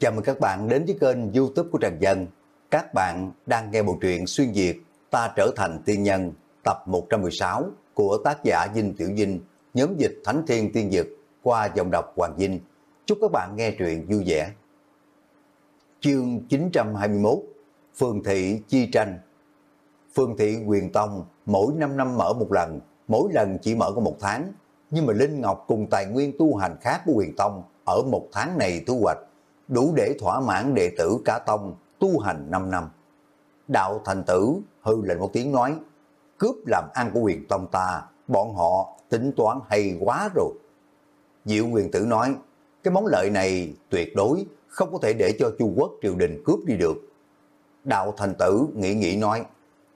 Chào mừng các bạn đến với kênh youtube của Trần Dân. Các bạn đang nghe bộ truyện xuyên Việt Ta Trở Thành Tiên Nhân tập 116 của tác giả Dinh Tiểu Dinh, nhóm dịch Thánh Thiên Tiên Dực qua dòng đọc Hoàng Dinh. Chúc các bạn nghe truyện vui vẻ. Chương 921 Phương Thị Chi Tranh Phương Thị Quyền Tông mỗi 5 năm mở một lần, mỗi lần chỉ mở có một tháng, nhưng mà Linh Ngọc cùng tài nguyên tu hành khác của Quyền Tông ở một tháng này thu hoạch, đủ để thỏa mãn đệ tử cả tông tu hành 5 năm. Đạo thành tử hư lệnh một tiếng nói, cướp làm ăn của Quyền Tông ta, bọn họ tính toán hay quá rồi. Diệu quyền tử nói, cái món lợi này tuyệt đối không có thể để cho Chu quốc triều đình cướp đi được. Đạo thành tử nghĩ nghĩ nói,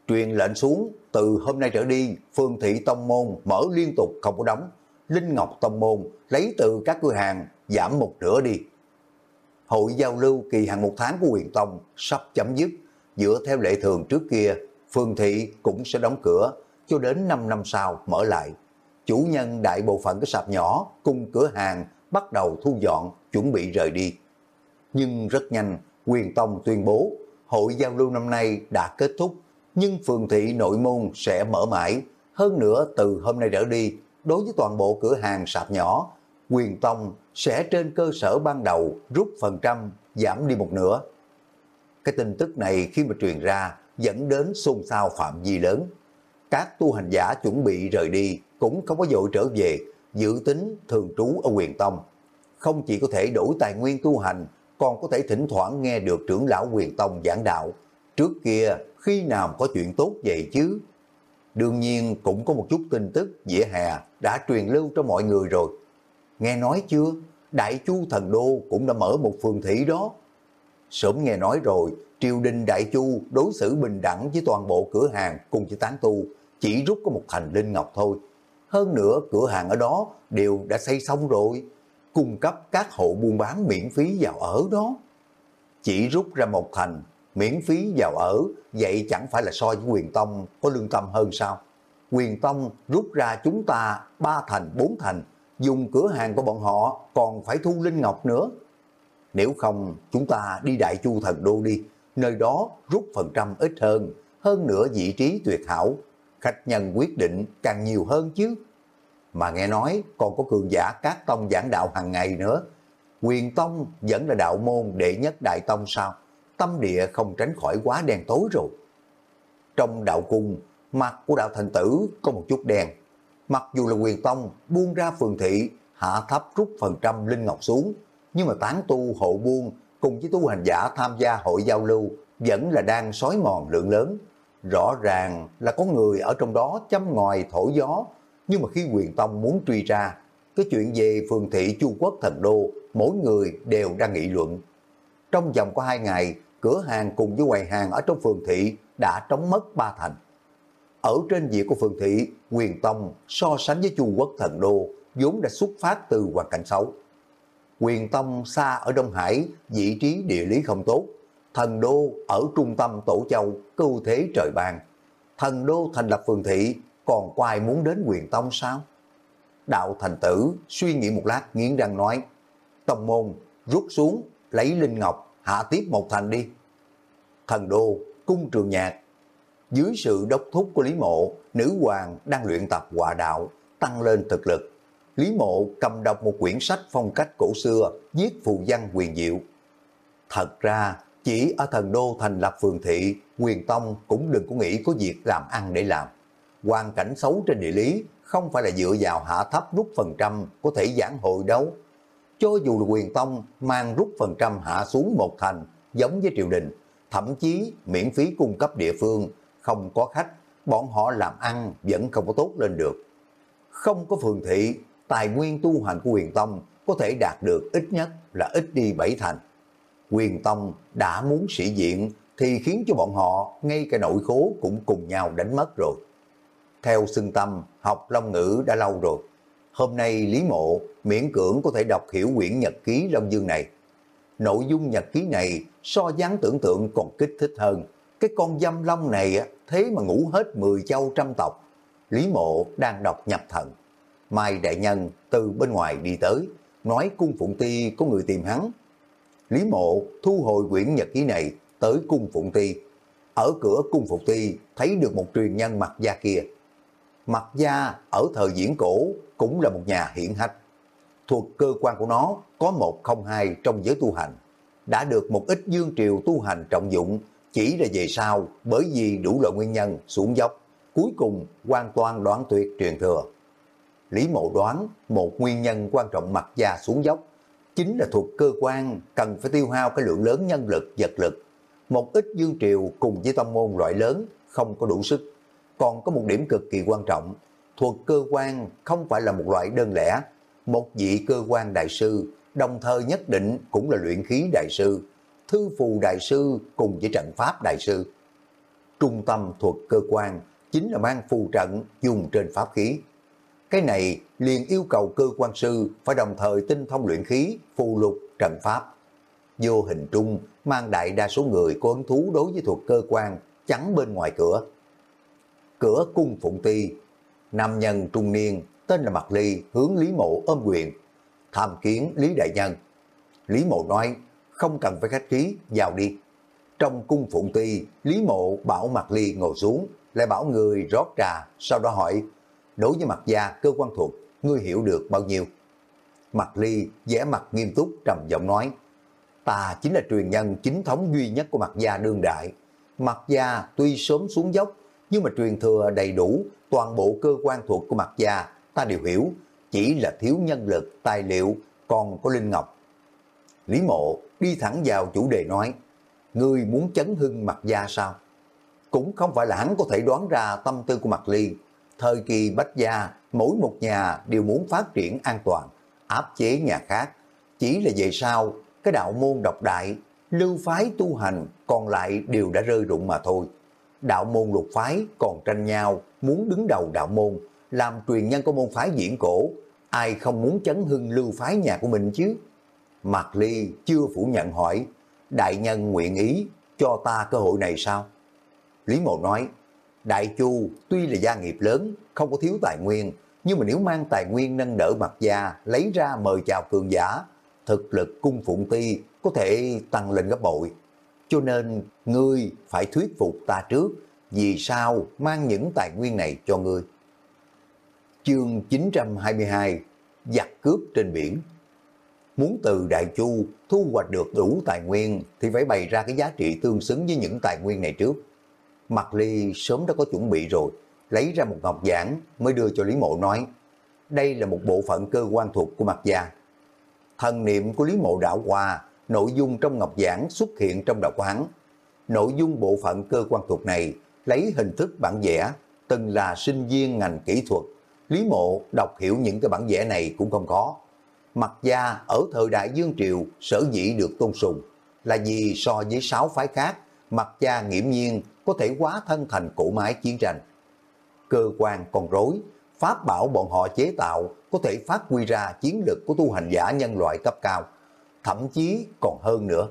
truyền lệnh xuống, từ hôm nay trở đi, phương thị tông môn mở liên tục không có đóng, Linh Ngọc tông môn lấy từ các cửa hàng giảm một nửa đi. Hội giao lưu kỳ hạn một tháng của Huyền tông sắp chấm dứt, dựa theo lệ thường trước kia, phương thị cũng sẽ đóng cửa, cho đến 5 năm sau mở lại. Chủ nhân đại bộ phận cái sạp nhỏ cùng cửa hàng bắt đầu thu dọn, chuẩn bị rời đi. Nhưng rất nhanh, quyền tông tuyên bố hội giao lưu năm nay đã kết thúc, nhưng phường thị nội môn sẽ mở mãi. Hơn nữa từ hôm nay trở đi, đối với toàn bộ cửa hàng sạp nhỏ, quyền tông sẽ trên cơ sở ban đầu rút phần trăm, giảm đi một nửa. Cái tin tức này khi mà truyền ra dẫn đến xôn xao phạm vi lớn. Các tu hành giả chuẩn bị rời đi cũng không có dội trở về, dự tính thường trú ở quyền tông. Không chỉ có thể đổi tài nguyên tu hành, còn có thể thỉnh thoảng nghe được trưởng lão quyền tông giảng đạo. Trước kia, khi nào có chuyện tốt vậy chứ? Đương nhiên cũng có một chút tin tức dễ hè đã truyền lưu cho mọi người rồi. Nghe nói chưa? Đại Chu Thần Đô cũng đã mở một phường thị đó. Sớm nghe nói rồi, triều đình Đại Chu đối xử bình đẳng với toàn bộ cửa hàng cùng với tán tu, chỉ rút có một thành linh ngọc thôi. Hơn nữa cửa hàng ở đó đều đã xây xong rồi, cung cấp các hộ buôn bán miễn phí vào ở đó. Chỉ rút ra một thành, miễn phí vào ở, vậy chẳng phải là so với quyền tông có lương tâm hơn sao? Quyền tông rút ra chúng ta ba thành, bốn thành, dùng cửa hàng của bọn họ còn phải thu linh ngọc nữa. Nếu không, chúng ta đi Đại Chu Thần Đô đi, nơi đó rút phần trăm ít hơn, hơn nữa vị trí tuyệt hảo, khách nhân quyết định càng nhiều hơn chứ. Mà nghe nói còn có cường giả các tông giảng đạo hàng ngày nữa. Quyền tông vẫn là đạo môn đệ nhất đại tông sao? Tâm địa không tránh khỏi quá đen tối rồi. Trong đạo cung, mặt của đạo thần tử có một chút đen. Mặc dù là quyền tông buông ra phường thị, hạ thấp rút phần trăm linh ngọc xuống, nhưng mà tán tu hộ buôn cùng với tu hành giả tham gia hội giao lưu vẫn là đang sói mòn lượng lớn. Rõ ràng là có người ở trong đó châm ngòi thổi gió, nhưng mà khi quyền tông muốn truy ra, cái chuyện về phường thị Chu Quốc Thần Đô, mỗi người đều đang nghị luận. Trong vòng có hai ngày, cửa hàng cùng với quầy hàng ở trong phường thị đã trống mất ba thành. Ở trên diện của phường thị, quyền tông so sánh với Chu Quốc Thần Đô vốn đã xuất phát từ hoàn cảnh xấu. Quyền tông xa ở Đông Hải, vị trí địa lý không tốt. Thần đô ở trung tâm Tổ Châu, cưu thế trời ban. Thần đô thành lập phường thị, còn có ai muốn đến quyền tông sao? Đạo thành tử suy nghĩ một lát nghiến răng nói, tông môn rút xuống, lấy linh ngọc, hạ tiếp một thành đi. Thần đô, cung trường nhạc, dưới sự đốc thúc của Lý Mộ, nữ hoàng đang luyện tập hòa đạo, tăng lên thực lực. Lý Mộ cầm đọc một quyển sách phong cách cổ xưa, viết phù văn quyền diệu. Thật ra, chỉ ở thần đô thành lập phường thị, quyền tông cũng đừng có nghĩ có việc làm ăn để làm. Hoàn cảnh xấu trên địa lý không phải là dựa vào hạ thấp rút phần trăm có thể giảng hội đấu. Cho dù là quyền tông mang rút phần trăm hạ xuống một thành giống với triều đình, thậm chí miễn phí cung cấp địa phương, không có khách, bọn họ làm ăn vẫn không có tốt lên được. Không có phường thị, tài nguyên tu hành của quyền tông có thể đạt được ít nhất là ít đi bảy thành. Quyền tông đã muốn sĩ diện thì khiến cho bọn họ ngay cả nội khố cũng cùng nhau đánh mất rồi. Theo xưng tâm, học Long Ngữ đã lâu rồi. Hôm nay Lý Mộ miễn cưỡng có thể đọc hiểu quyển nhật ký Long Dương này. Nội dung nhật ký này so dáng tưởng tượng còn kích thích hơn. Cái con dâm long này thế mà ngủ hết 10 châu trăm tộc. Lý Mộ đang đọc nhập thần. Mai Đại Nhân từ bên ngoài đi tới, nói cung Phụng Ti có người tìm hắn. Lý Mộ thu hồi quyển nhật ký này tới cung Phụng Ti. Ở cửa cung Phụng Ti thấy được một truyền nhân mặt da kia. Mặt da ở thời diễn cổ cũng là một nhà hiển hách. Thuộc cơ quan của nó có một không hai trong giới tu hành. Đã được một ít dương triều tu hành trọng dụng, chỉ là về sau bởi vì đủ loại nguyên nhân xuống dốc. Cuối cùng hoàn toàn đoán tuyệt truyền thừa. Lý Mộ đoán một nguyên nhân quan trọng mặt già xuống dốc chính là thuộc cơ quan cần phải tiêu hao cái lượng lớn nhân lực, vật lực. Một ít dương triều cùng với tông môn loại lớn không có đủ sức. Còn có một điểm cực kỳ quan trọng, thuộc cơ quan không phải là một loại đơn lẻ. Một vị cơ quan đại sư, đồng thời nhất định cũng là luyện khí đại sư, thư phù đại sư cùng với trận pháp đại sư. Trung tâm thuộc cơ quan chính là mang phù trận dùng trên pháp khí. Cái này liền yêu cầu cơ quan sư phải đồng thời tinh thông luyện khí, phù lục, trận pháp. Vô hình trung mang đại đa số người có hứng thú đối với thuộc cơ quan chắn bên ngoài cửa. Cửa cung phụng ti, nam nhân trung niên tên là Mạc Ly hướng Lý Mộ ôm quyền, tham kiến Lý Đại Nhân. Lý Mộ nói, không cần phải khách khí, vào đi. Trong cung phụng ti, Lý Mộ bảo Mạc Ly ngồi xuống, lại bảo người rót trà, sau đó hỏi, đối với mặt gia cơ quan thuộc, ngươi hiểu được bao nhiêu? Mặt ly vẻ mặt nghiêm túc trầm giọng nói, ta chính là truyền nhân chính thống duy nhất của mặt gia đương đại. Mặt gia tuy sớm xuống dốc, nhưng mà truyền thừa đầy đủ, toàn bộ cơ quan thuộc của mặt gia ta đều hiểu, chỉ là thiếu nhân lực, tài liệu, còn có Linh Ngọc. Lý mộ đi thẳng vào chủ đề nói, ngươi muốn chấn hưng mặt gia sao? Cũng không phải là hắn có thể đoán ra tâm tư của mặt ly, Thời kỳ bách gia, mỗi một nhà đều muốn phát triển an toàn, áp chế nhà khác. Chỉ là về sau, cái đạo môn độc đại, lưu phái tu hành còn lại đều đã rơi rụng mà thôi. Đạo môn lục phái còn tranh nhau, muốn đứng đầu đạo môn, làm truyền nhân của môn phái diễn cổ, ai không muốn chấn hưng lưu phái nhà của mình chứ? Mạc Ly chưa phủ nhận hỏi, đại nhân nguyện ý cho ta cơ hội này sao? Lý Mộ nói, Đại Chu tuy là gia nghiệp lớn, không có thiếu tài nguyên, nhưng mà nếu mang tài nguyên nâng đỡ mặt gia, lấy ra mời chào cường giả, thực lực cung phụng ti có thể tăng lên gấp bội. Cho nên, ngươi phải thuyết phục ta trước, vì sao mang những tài nguyên này cho ngươi. Chương 922 Giặc cướp trên biển Muốn từ Đại Chu thu hoạch được đủ tài nguyên thì phải bày ra cái giá trị tương xứng với những tài nguyên này trước. Mặt Ly sớm đã có chuẩn bị rồi, lấy ra một ngọc giản mới đưa cho Lý Mộ nói, đây là một bộ phận cơ quan thuộc của mặt gia. Thần niệm của Lý Mộ đảo qua, nội dung trong ngọc giản xuất hiện trong đầu quán. Nội dung bộ phận cơ quan thuộc này lấy hình thức bản vẽ, từng là sinh viên ngành kỹ thuật. Lý Mộ đọc hiểu những cái bản vẽ này cũng không có. Mặt gia ở thời đại Dương Triều sở dĩ được tôn sùng là vì so với sáu phái khác, mặt gia nghiễm nhiên có thể quá thân thành cổ máy chiến tranh. Cơ quan còn rối, pháp bảo bọn họ chế tạo có thể phát huy ra chiến lực của tu hành giả nhân loại cấp cao, thậm chí còn hơn nữa.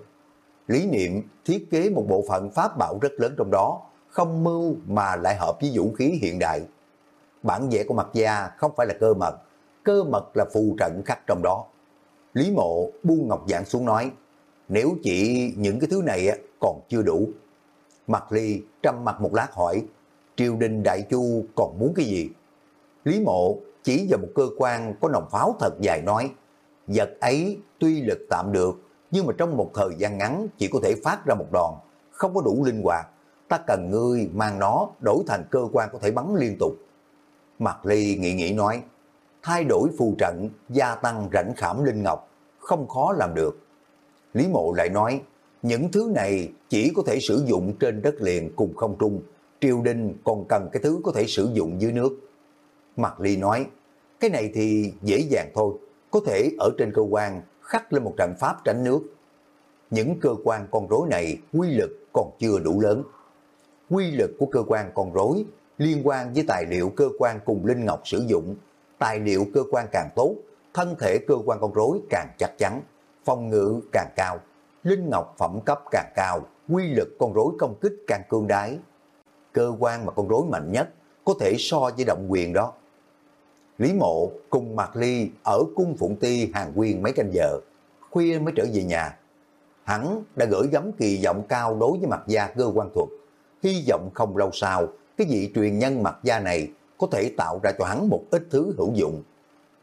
Lý niệm thiết kế một bộ phận pháp bảo rất lớn trong đó, không mưu mà lại hợp với vũ khí hiện đại. Bản vẽ của mặt gia không phải là cơ mật, cơ mật là phù trận khắc trong đó. Lý mộ buông ngọc dạng xuống nói, nếu chỉ những cái thứ này còn chưa đủ, Mặt Ly trầm mặt một lát hỏi, triều đình Đại Chu còn muốn cái gì? Lý Mộ chỉ vào một cơ quan có nòng pháo thật dài nói, vật ấy tuy lực tạm được, nhưng mà trong một thời gian ngắn chỉ có thể phát ra một đòn, không có đủ linh hoạt. Ta cần ngươi mang nó đổi thành cơ quan có thể bắn liên tục. Mặt Ly nghĩ nghĩ nói, thay đổi phù trận, gia tăng rãnh khảm linh ngọc, không khó làm được. Lý Mộ lại nói, những thứ này chỉ có thể sử dụng trên đất liền cùng không trung, triều đình còn cần cái thứ có thể sử dụng dưới nước. mặt Ly nói, cái này thì dễ dàng thôi, có thể ở trên cơ quan khắc lên một trận pháp tránh nước. Những cơ quan con rối này quy lực còn chưa đủ lớn. Quy lực của cơ quan con rối liên quan với tài liệu cơ quan cùng Linh Ngọc sử dụng. Tài liệu cơ quan càng tốt, thân thể cơ quan con rối càng chắc chắn, phòng ngự càng cao linh ngọc phẩm cấp càng cao, quy lực con rối công kích càng cương đái. Cơ quan mà con rối mạnh nhất có thể so với động quyền đó. Lý Mộ cùng Mạc Ly ở cung Phụng Ti Hàng Quyên mấy canh giờ, khuya mới trở về nhà. Hắn đã gửi gắm kỳ vọng cao đối với mặt gia cơ quan thuật, hy vọng không lâu sau, cái vị truyền nhân mặt gia này có thể tạo ra cho hắn một ít thứ hữu dụng.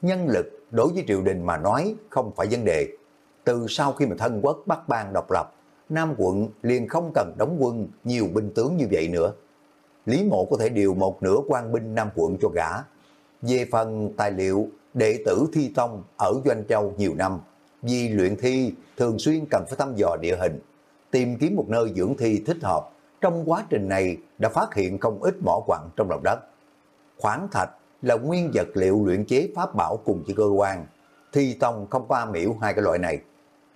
Nhân lực đối với triều đình mà nói không phải vấn đề. Từ sau khi mà thân quốc bắt bang độc lập, Nam quận liền không cần đóng quân nhiều binh tướng như vậy nữa. Lý mộ có thể điều một nửa quan binh Nam quận cho gã. Về phần tài liệu, đệ tử thi tông ở Doanh Châu nhiều năm, vì luyện thi thường xuyên cần phải thăm dò địa hình, tìm kiếm một nơi dưỡng thi thích hợp. Trong quá trình này đã phát hiện không ít mỏ quặng trong lòng đất. Khoáng thạch là nguyên vật liệu luyện chế pháp bảo cùng với cơ quan. Thi tông không có am hiểu hai cái loại này.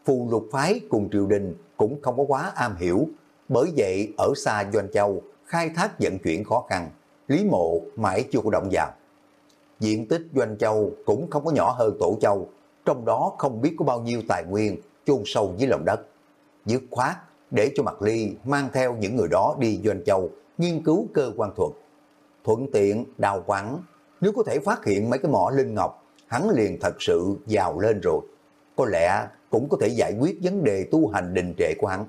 Phù lục phái cùng triều đình cũng không có quá am hiểu. Bởi vậy ở xa Doanh Châu, khai thác vận chuyển khó khăn. Lý mộ mãi chưa có động vào. Diện tích Doanh Châu cũng không có nhỏ hơn Tổ Châu. Trong đó không biết có bao nhiêu tài nguyên chôn sâu dưới lòng đất. Dứt khoát để cho Mạc Ly mang theo những người đó đi Doanh Châu nghiên cứu cơ quan thuật. Thuận tiện đào quẳng. nếu có thể phát hiện mấy cái mỏ linh ngọc, hắn liền thật sự giàu lên rồi. Có lẽ cũng có thể giải quyết vấn đề tu hành đình trệ của hắn.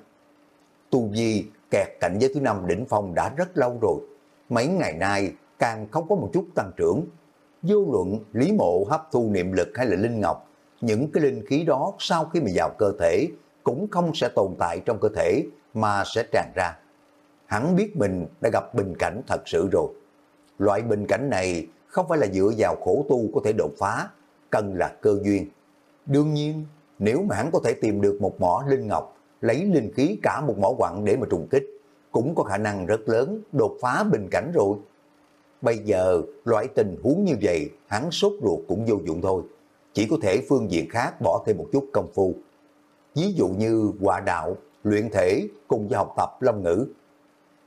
Tu di kẹt cảnh giới thứ năm đỉnh phong đã rất lâu rồi. Mấy ngày nay càng không có một chút tăng trưởng. Vô luận lý mộ hấp thu niệm lực hay là linh ngọc, những cái linh khí đó sau khi mà vào cơ thể cũng không sẽ tồn tại trong cơ thể mà sẽ tràn ra. Hắn biết mình đã gặp bình cảnh thật sự rồi. Loại bình cảnh này không phải là dựa vào khổ tu có thể đột phá, cần là cơ duyên. Đương nhiên, nếu mà hắn có thể tìm được một mỏ linh ngọc, lấy linh khí cả một mỏ quặng để mà trùng kích, cũng có khả năng rất lớn đột phá bình cảnh rồi. Bây giờ, loại tình huống như vậy, hắn sốt ruột cũng vô dụng thôi. Chỉ có thể phương diện khác bỏ thêm một chút công phu. Ví dụ như hòa đạo, luyện thể cùng với học tập lâm ngữ.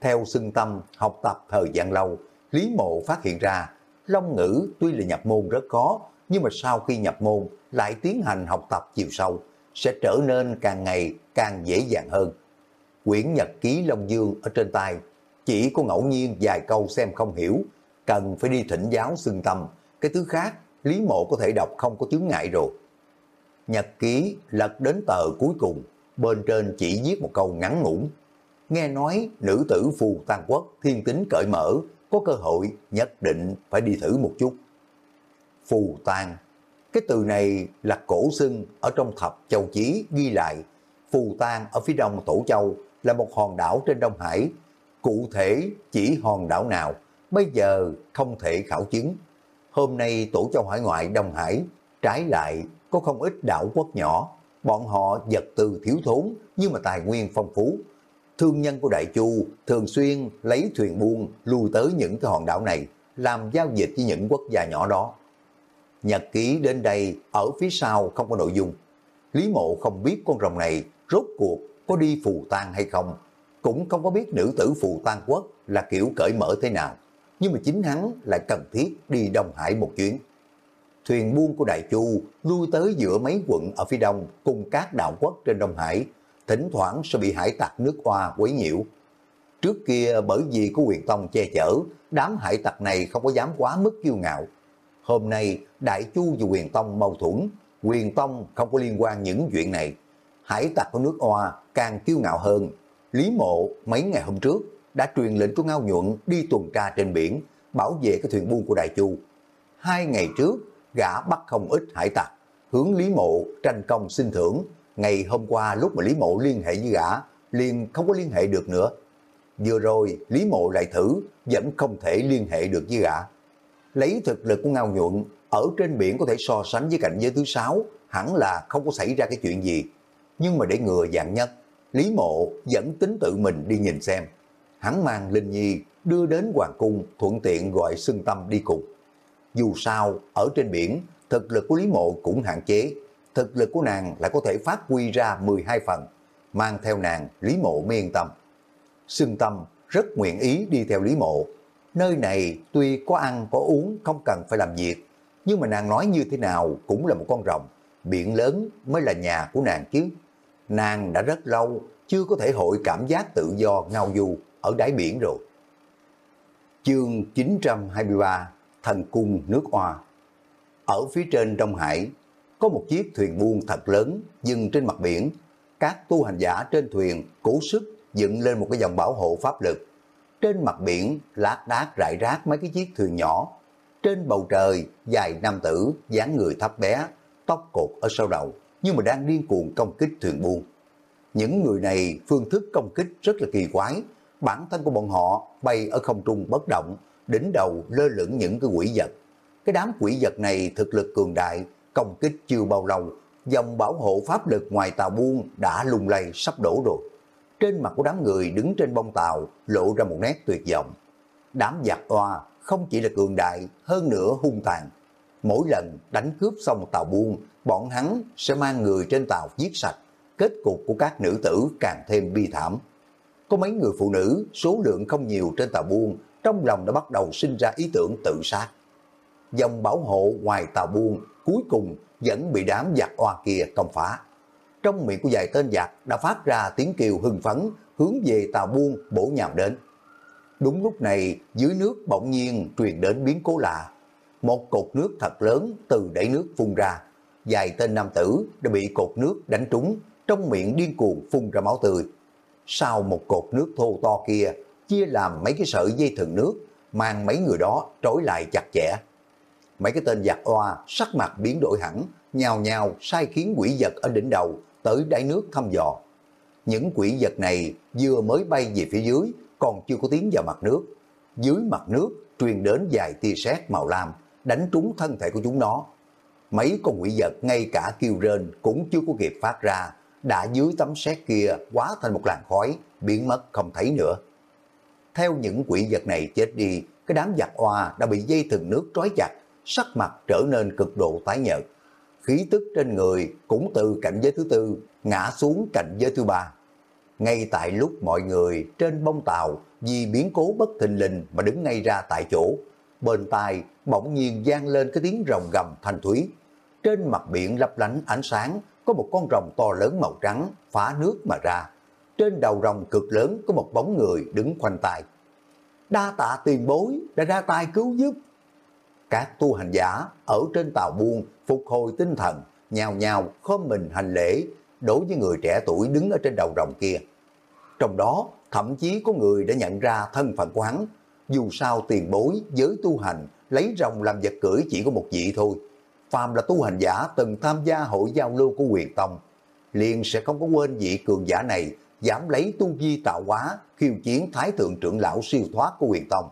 Theo xưng tâm, học tập thời gian lâu, Lý Mộ phát hiện ra Long ngữ tuy là nhập môn rất khó, nhưng mà sau khi nhập môn lại tiến hành học tập chiều sâu, sẽ trở nên càng ngày càng dễ dàng hơn. Quyển nhật ký Long Dương ở trên tay, chỉ có ngẫu nhiên vài câu xem không hiểu, cần phải đi thỉnh giáo xưng tâm. Cái thứ khác, Lý Mộ có thể đọc không có chướng ngại rồi. Nhật ký lật đến tờ cuối cùng, bên trên chỉ viết một câu ngắn ngủn. Nghe nói nữ tử phù tàn quốc thiên tính cởi mở, có cơ hội nhất định phải đi thử một chút. Phù tang, cái từ này là cổ xưng ở trong thập châu chí ghi lại. Phù tang ở phía đông Tổ Châu là một hòn đảo trên Đông Hải. Cụ thể chỉ hòn đảo nào, bây giờ không thể khảo chứng. Hôm nay Tổ Châu Hải ngoại Đông Hải, trái lại có không ít đảo quốc nhỏ. Bọn họ vật tư thiếu thốn nhưng mà tài nguyên phong phú, thương nhân của Đại Chu thường xuyên lấy thuyền buôn lưu tới những cái hòn đảo này, làm giao dịch với những quốc gia nhỏ đó. Nhật ký đến đây, ở phía sau không có nội dung. Lý mộ không biết con rồng này rốt cuộc có đi phù tang hay không, cũng không có biết nữ tử phù tang quốc là kiểu cởi mở thế nào. Nhưng mà chính hắn lại cần thiết đi Đông Hải một chuyến. Thuyền buôn của Đại Chu lui tới giữa mấy quận ở phía đông cùng các đạo quốc trên Đông Hải thỉnh thoảng sẽ bị hải tặc nước hoa quấy nhiễu. Trước kia bởi vì có quyền tông che chở, đám hải tặc này không có dám quá mức kiêu ngạo. Hôm nay, Đại Chu và quyền tông mâu thuẫn, quyền tông không có liên quan những chuyện này. Hải tặc của nước hoa càng kiêu ngạo hơn. Lý mộ mấy ngày hôm trước đã truyền lệnh cho Ngao Nhuận đi tuần tra trên biển, bảo vệ cái thuyền buôn của Đại Chu. Hai ngày trước, gã bắt không ít hải tặc, hướng Lý Mộ tranh công xin thưởng, ngày hôm qua lúc mà Lý Mộ liên hệ với gã, liền không có liên hệ được nữa. Vừa rồi, Lý Mộ lại thử, vẫn không thể liên hệ được với gã. Lấy thực lực của Ngao Nhuận, ở trên biển có thể so sánh với cảnh giới thứ sáu, hẳn là không có xảy ra cái chuyện gì. Nhưng mà để ngừa dạng nhất, Lý Mộ vẫn tính tự mình đi nhìn xem. Hắn mang Linh Nhi đưa đến Hoàng Cung thuận tiện gọi xưng tâm đi cùng. Dù sao, ở trên biển, thực lực của Lý Mộ cũng hạn chế, thực lực của nàng lại có thể phát huy ra 12 phần, mang theo nàng Lý Mộ mới yên tâm. Sương Tâm rất nguyện ý đi theo Lý Mộ. Nơi này tuy có ăn có uống không cần phải làm việc, nhưng mà nàng nói như thế nào cũng là một con rồng, biển lớn mới là nhà của nàng chứ. Nàng đã rất lâu chưa có thể hội cảm giác tự do ngao du ở đáy biển rồi. Chương 923 Thần Cung Nước Hoa Ở phía trên Đông Hải có một chiếc thuyền buôn thật lớn dừng trên mặt biển. các tu hành giả trên thuyền cố sức dựng lên một cái dòng bảo hộ pháp lực. Trên mặt biển lát đác rải rác mấy cái chiếc thuyền nhỏ. Trên bầu trời dài nam tử dáng người thấp bé, tóc cột ở sau đầu nhưng mà đang điên cuồng công kích thuyền buôn. Những người này phương thức công kích rất là kỳ quái, bản thân của bọn họ bay ở không trung bất động, đỉnh đầu lơ lửng những cái quỷ vật. Cái đám quỷ vật này thực lực cường đại, công kích chưa bao lâu, dòng bảo hộ pháp lực ngoài tàu buôn đã lung lay sắp đổ rồi. Trên mặt của đám người đứng trên bông tàu lộ ra một nét tuyệt vọng. Đám giặc oa không chỉ là cường đại, hơn nữa hung tàn. Mỗi lần đánh cướp xong tàu buôn, bọn hắn sẽ mang người trên tàu giết sạch. Kết cục của các nữ tử càng thêm bi thảm. Có mấy người phụ nữ, số lượng không nhiều trên tàu buôn, trong lòng đã bắt đầu sinh ra ý tưởng tự sát. Dòng bảo hộ ngoài tàu buôn cuối cùng vẫn bị đám giặc oa kia công phá. Trong miệng của vài tên giặc đã phát ra tiếng kêu hưng phấn hướng về tàu buôn bổ nhào đến. Đúng lúc này dưới nước bỗng nhiên truyền đến biến cố lạ. Một cột nước thật lớn từ đáy nước phun ra. Vài tên nam tử đã bị cột nước đánh trúng, trong miệng điên cuồng phun ra máu tươi. Sau một cột nước thô to kia, chia làm mấy cái sợi dây thừng nước, mang mấy người đó trói lại chặt chẽ. Mấy cái tên giặc oa sắc mặt biến đổi hẳn, nhào nhào sai khiến quỷ vật ở đỉnh đầu tới đáy nước thăm dò. Những quỷ vật này vừa mới bay về phía dưới, còn chưa có tiến vào mặt nước. Dưới mặt nước truyền đến vài tia sét màu lam, đánh trúng thân thể của chúng nó. Mấy con quỷ vật ngay cả kêu rên cũng chưa có kịp phát ra, đã dưới tấm sét kia quá thành một làn khói, biến mất không thấy nữa. Theo những quỷ vật này chết đi, cái đám giặc oa đã bị dây thừng nước trói chặt, sắc mặt trở nên cực độ tái nhợt. Khí tức trên người cũng từ cảnh giới thứ tư ngã xuống cảnh giới thứ ba. Ngay tại lúc mọi người trên bông tàu vì biến cố bất thình lình mà đứng ngay ra tại chỗ, bên tai bỗng nhiên gian lên cái tiếng rồng gầm thanh thúy. Trên mặt biển lấp lánh ánh sáng có một con rồng to lớn màu trắng phá nước mà ra. Trên đầu rồng cực lớn có một bóng người đứng khoanh tay. Đa tạ tiền bối đã ra tay cứu giúp. Các tu hành giả ở trên tàu buôn phục hồi tinh thần, nhào nhào khom mình hành lễ đối với người trẻ tuổi đứng ở trên đầu rồng kia. Trong đó, thậm chí có người đã nhận ra thân phận của hắn, dù sao tiền bối giới tu hành lấy rồng làm vật cưỡi chỉ có một vị thôi. Phàm là tu hành giả từng tham gia hội giao lưu của quyền tông, liền sẽ không có quên vị cường giả này dám lấy tu vi tạo hóa khiêu chiến thái thượng trưởng lão siêu thoát của quyền tông.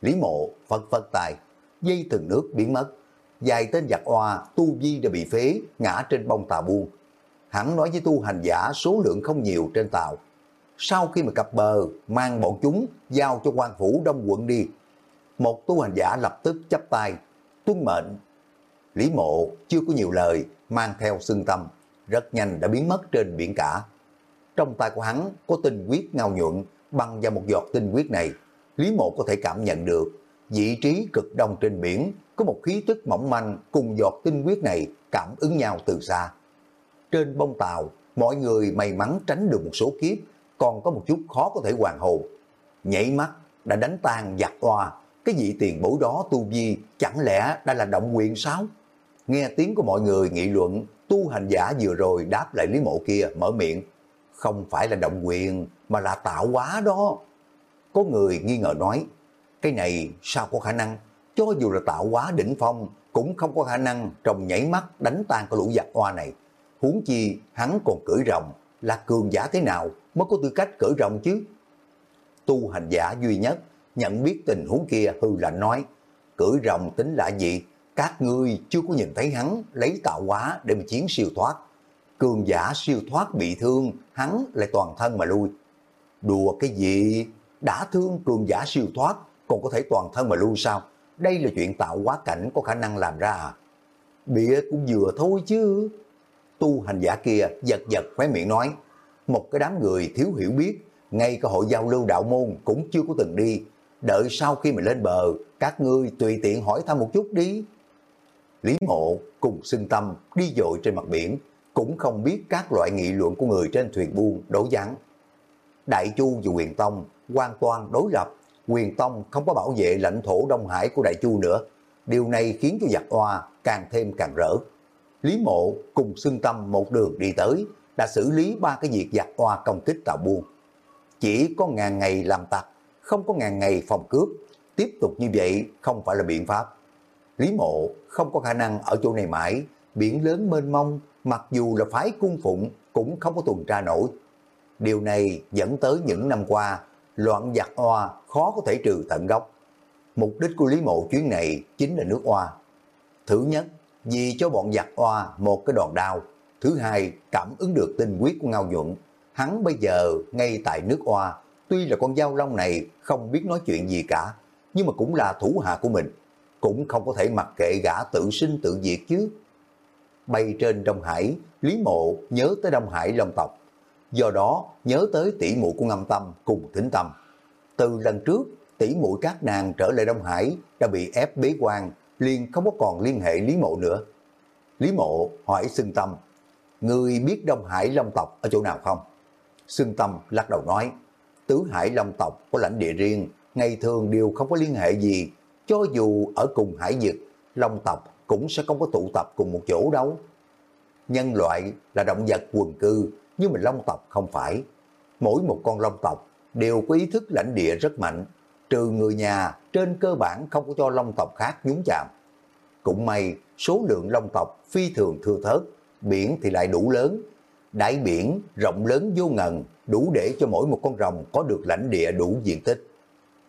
Lý mộ phật phật tài, dây từng nước biến mất, dài tên giặc oa tu vi đã bị phế ngã trên bông tàu buông. Hắn nói với tu hành giả số lượng không nhiều trên tàu. Sau khi mà cập bờ, mang bọn chúng giao cho quan phủ đông quận đi. Một tu hành giả lập tức chấp tay, tuân mệnh. Lý mộ chưa có nhiều lời, mang theo xương tâm, rất nhanh đã biến mất trên biển cả. Trong tay của hắn có tinh huyết ngao nhuận, băng vào một giọt tinh huyết này. Lý mộ có thể cảm nhận được, vị trí cực đông trên biển có một khí tức mỏng manh cùng giọt tinh huyết này cảm ứng nhau từ xa. Trên bông tàu, mọi người may mắn tránh được một số kiếp, còn có một chút khó có thể hoàn hồn. Nhảy mắt đã đánh tan giặc oa, cái vị tiền bối đó tu vi chẳng lẽ đã là động quyền sao? Nghe tiếng của mọi người nghị luận, tu hành giả vừa rồi đáp lại Lý Mộ kia mở miệng. Không phải là động quyền mà là tạo hóa đó. Có người nghi ngờ nói, cái này sao có khả năng? Cho dù là tạo hóa đỉnh phong, cũng không có khả năng trong nhảy mắt đánh tan cái lũ giặc oa này. Huống chi hắn còn cưỡi rồng, là cường giả thế nào mới có tư cách cưỡi rồng chứ? Tu hành giả duy nhất nhận biết tình huống kia hư lạnh nói, cưỡi rồng tính là gì? Các ngươi chưa có nhìn thấy hắn lấy tạo hóa để mà chiến siêu thoát. Cường giả siêu thoát bị thương, hắn lại toàn thân mà lui. Đùa cái gì? Đã thương cường giả siêu thoát, còn có thể toàn thân mà lui sao? Đây là chuyện tạo hóa cảnh có khả năng làm ra à? Bịa cũng vừa thôi chứ. Tu hành giả kia giật giật khóe miệng nói, một cái đám người thiếu hiểu biết, ngay cả hội giao lưu đạo môn cũng chưa có từng đi. Đợi sau khi mà lên bờ, các ngươi tùy tiện hỏi thăm một chút đi. Lý mộ cùng xưng tâm đi dội trên mặt biển, cũng không biết các loại nghị luận của người trên thuyền buôn đấu gián. Đại Chu và Quyền Tông hoàn toàn đối lập, Quyền Tông không có bảo vệ lãnh thổ Đông Hải của Đại Chu nữa. Điều này khiến cho giặc oa càng thêm càng rỡ. Lý mộ cùng xưng tâm một đường đi tới, đã xử lý ba cái việc giặc oa công kích tàu buôn. Chỉ có ngàn ngày làm tặc, không có ngàn ngày phòng cướp, tiếp tục như vậy không phải là biện pháp. Lý mộ không có khả năng ở chỗ này mãi, biển lớn mênh mông, mặc dù là phái cung phụng cũng không có tuần tra nổi. Điều này dẫn tới những năm qua, loạn giặc oa khó có thể trừ tận gốc. Mục đích của Lý Mộ chuyến này chính là nước oa. Thứ nhất, vì cho bọn giặc oa một cái đòn đao. Thứ hai, cảm ứng được tinh quyết của Ngao Nhuận. Hắn bây giờ ngay tại nước oa, tuy là con dao long này không biết nói chuyện gì cả, nhưng mà cũng là thủ hạ của mình. Cũng không có thể mặc kệ gã tự sinh tự diệt chứ. Bay trên Đông Hải, Lý Mộ nhớ tới Đông Hải Long tộc. Do đó nhớ tới tỷ muội của ngâm tâm cùng tính tâm. Từ lần trước, tỷ muội các nàng trở lại Đông Hải đã bị ép bế quan, liền không có còn liên hệ Lý Mộ nữa. Lý Mộ hỏi Sương Tâm, người biết Đông Hải Long tộc ở chỗ nào không? Sương Tâm lắc đầu nói, Tứ Hải Long tộc có lãnh địa riêng, ngày thường đều không có liên hệ gì, cho dù ở cùng hải Dực, Long tộc cũng sẽ không có tụ tập cùng một chỗ đâu. Nhân loại là động vật quần cư, nhưng mà Long tộc không phải. Mỗi một con Long tộc đều có ý thức lãnh địa rất mạnh, trừ người nhà trên cơ bản không có cho Long tộc khác nhúng chạm. Cũng may số lượng Long tộc phi thường thưa thớt, biển thì lại đủ lớn. Đại biển rộng lớn vô ngần, đủ để cho mỗi một con rồng có được lãnh địa đủ diện tích.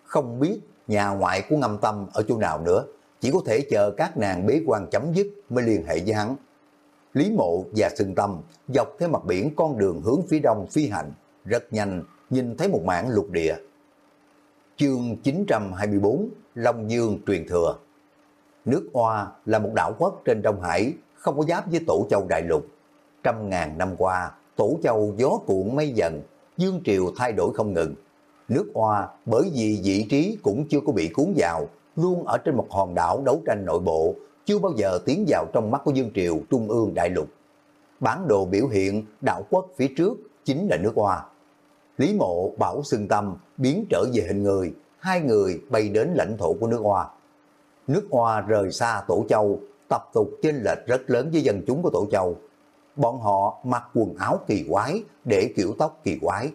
Không biết nhà ngoại của ngâm tâm ở chỗ nào nữa, chỉ có thể chờ các nàng bế quan chấm dứt mới liên hệ với hắn. Lý Mộ và Sừng Tâm dọc theo mặt biển con đường hướng phía đông phi hành, rất nhanh nhìn thấy một mảng lục địa. Chương 924 Long Dương truyền thừa Nước Hoa là một đảo quốc trên Đông Hải, không có giáp với Tổ Châu Đại Lục. Trăm ngàn năm qua, Tổ Châu gió cuộn mây dần, dương triều thay đổi không ngừng. Nước Hoa bởi vì vị trí cũng chưa có bị cuốn vào, luôn ở trên một hòn đảo đấu tranh nội bộ, chưa bao giờ tiến vào trong mắt của Dương Triều Trung ương Đại Lục. Bản đồ biểu hiện đảo quốc phía trước chính là nước Hoa. Lý Mộ bảo xưng tâm biến trở về hình người, hai người bay đến lãnh thổ của nước Hoa. Nước Hoa rời xa Tổ Châu, tập tục chênh lệch rất lớn với dân chúng của Tổ Châu. Bọn họ mặc quần áo kỳ quái, để kiểu tóc kỳ quái.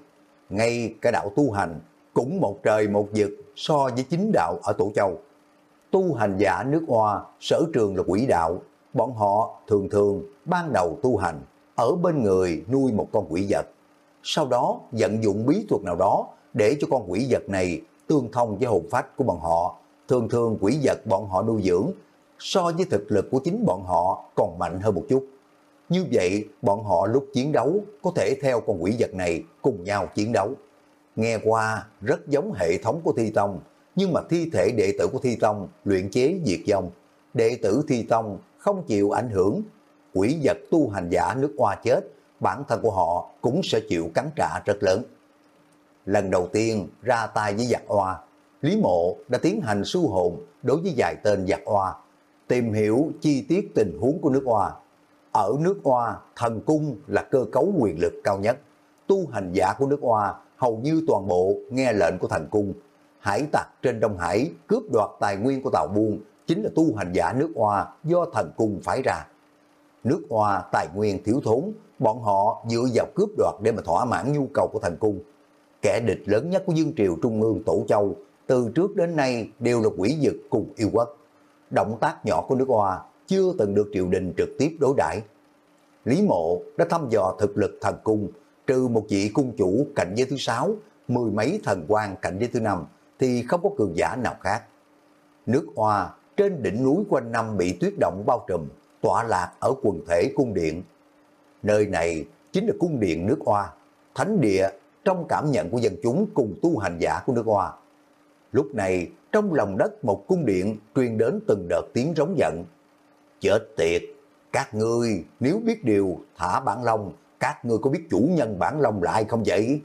Ngay cả đạo tu hành cũng một trời một vực so với chính đạo ở Tổ Châu tu hành giả nước Hoa, sở trường là quỷ đạo, bọn họ thường thường ban đầu tu hành, ở bên người nuôi một con quỷ vật. Sau đó vận dụng bí thuật nào đó để cho con quỷ vật này tương thông với hồn phách của bọn họ. Thường thường quỷ vật bọn họ nuôi dưỡng so với thực lực của chính bọn họ còn mạnh hơn một chút. Như vậy, bọn họ lúc chiến đấu có thể theo con quỷ vật này cùng nhau chiến đấu. Nghe qua rất giống hệ thống của Thi Tông, nhưng mà thi thể đệ tử của Thi Tông luyện chế diệt dòng. Đệ tử Thi Tông không chịu ảnh hưởng, quỷ vật tu hành giả nước hoa chết, bản thân của họ cũng sẽ chịu cắn trả rất lớn. Lần đầu tiên ra tay với giặc hoa, Lý Mộ đã tiến hành su hồn đối với vài tên giặc hoa, tìm hiểu chi tiết tình huống của nước hoa. Ở nước hoa, thần cung là cơ cấu quyền lực cao nhất. Tu hành giả của nước hoa hầu như toàn bộ nghe lệnh của thần cung, hải tặc trên Đông Hải cướp đoạt tài nguyên của tàu buôn chính là tu hành giả nước Hoa do thần cung phái ra. Nước Hoa tài nguyên thiếu thốn, bọn họ dựa vào cướp đoạt để mà thỏa mãn nhu cầu của thần cung. Kẻ địch lớn nhất của Dương Triều Trung ương Tổ Châu từ trước đến nay đều là quỷ dực cùng yêu quốc. Động tác nhỏ của nước Hoa chưa từng được triều đình trực tiếp đối đãi. Lý Mộ đã thăm dò thực lực thần cung, trừ một vị cung chủ cạnh giới thứ sáu, mười mấy thần quan cạnh giới thứ năm, thì không có cường giả nào khác. Nước Hoa trên đỉnh núi quanh năm bị tuyết động bao trùm, tọa lạc ở quần thể cung điện. Nơi này chính là cung điện nước Hoa, thánh địa trong cảm nhận của dân chúng cùng tu hành giả của nước Hoa. Lúc này, trong lòng đất một cung điện truyền đến từng đợt tiếng rống giận. Chết tiệt, các ngươi nếu biết điều thả bản long, các ngươi có biết chủ nhân bản long lại không vậy?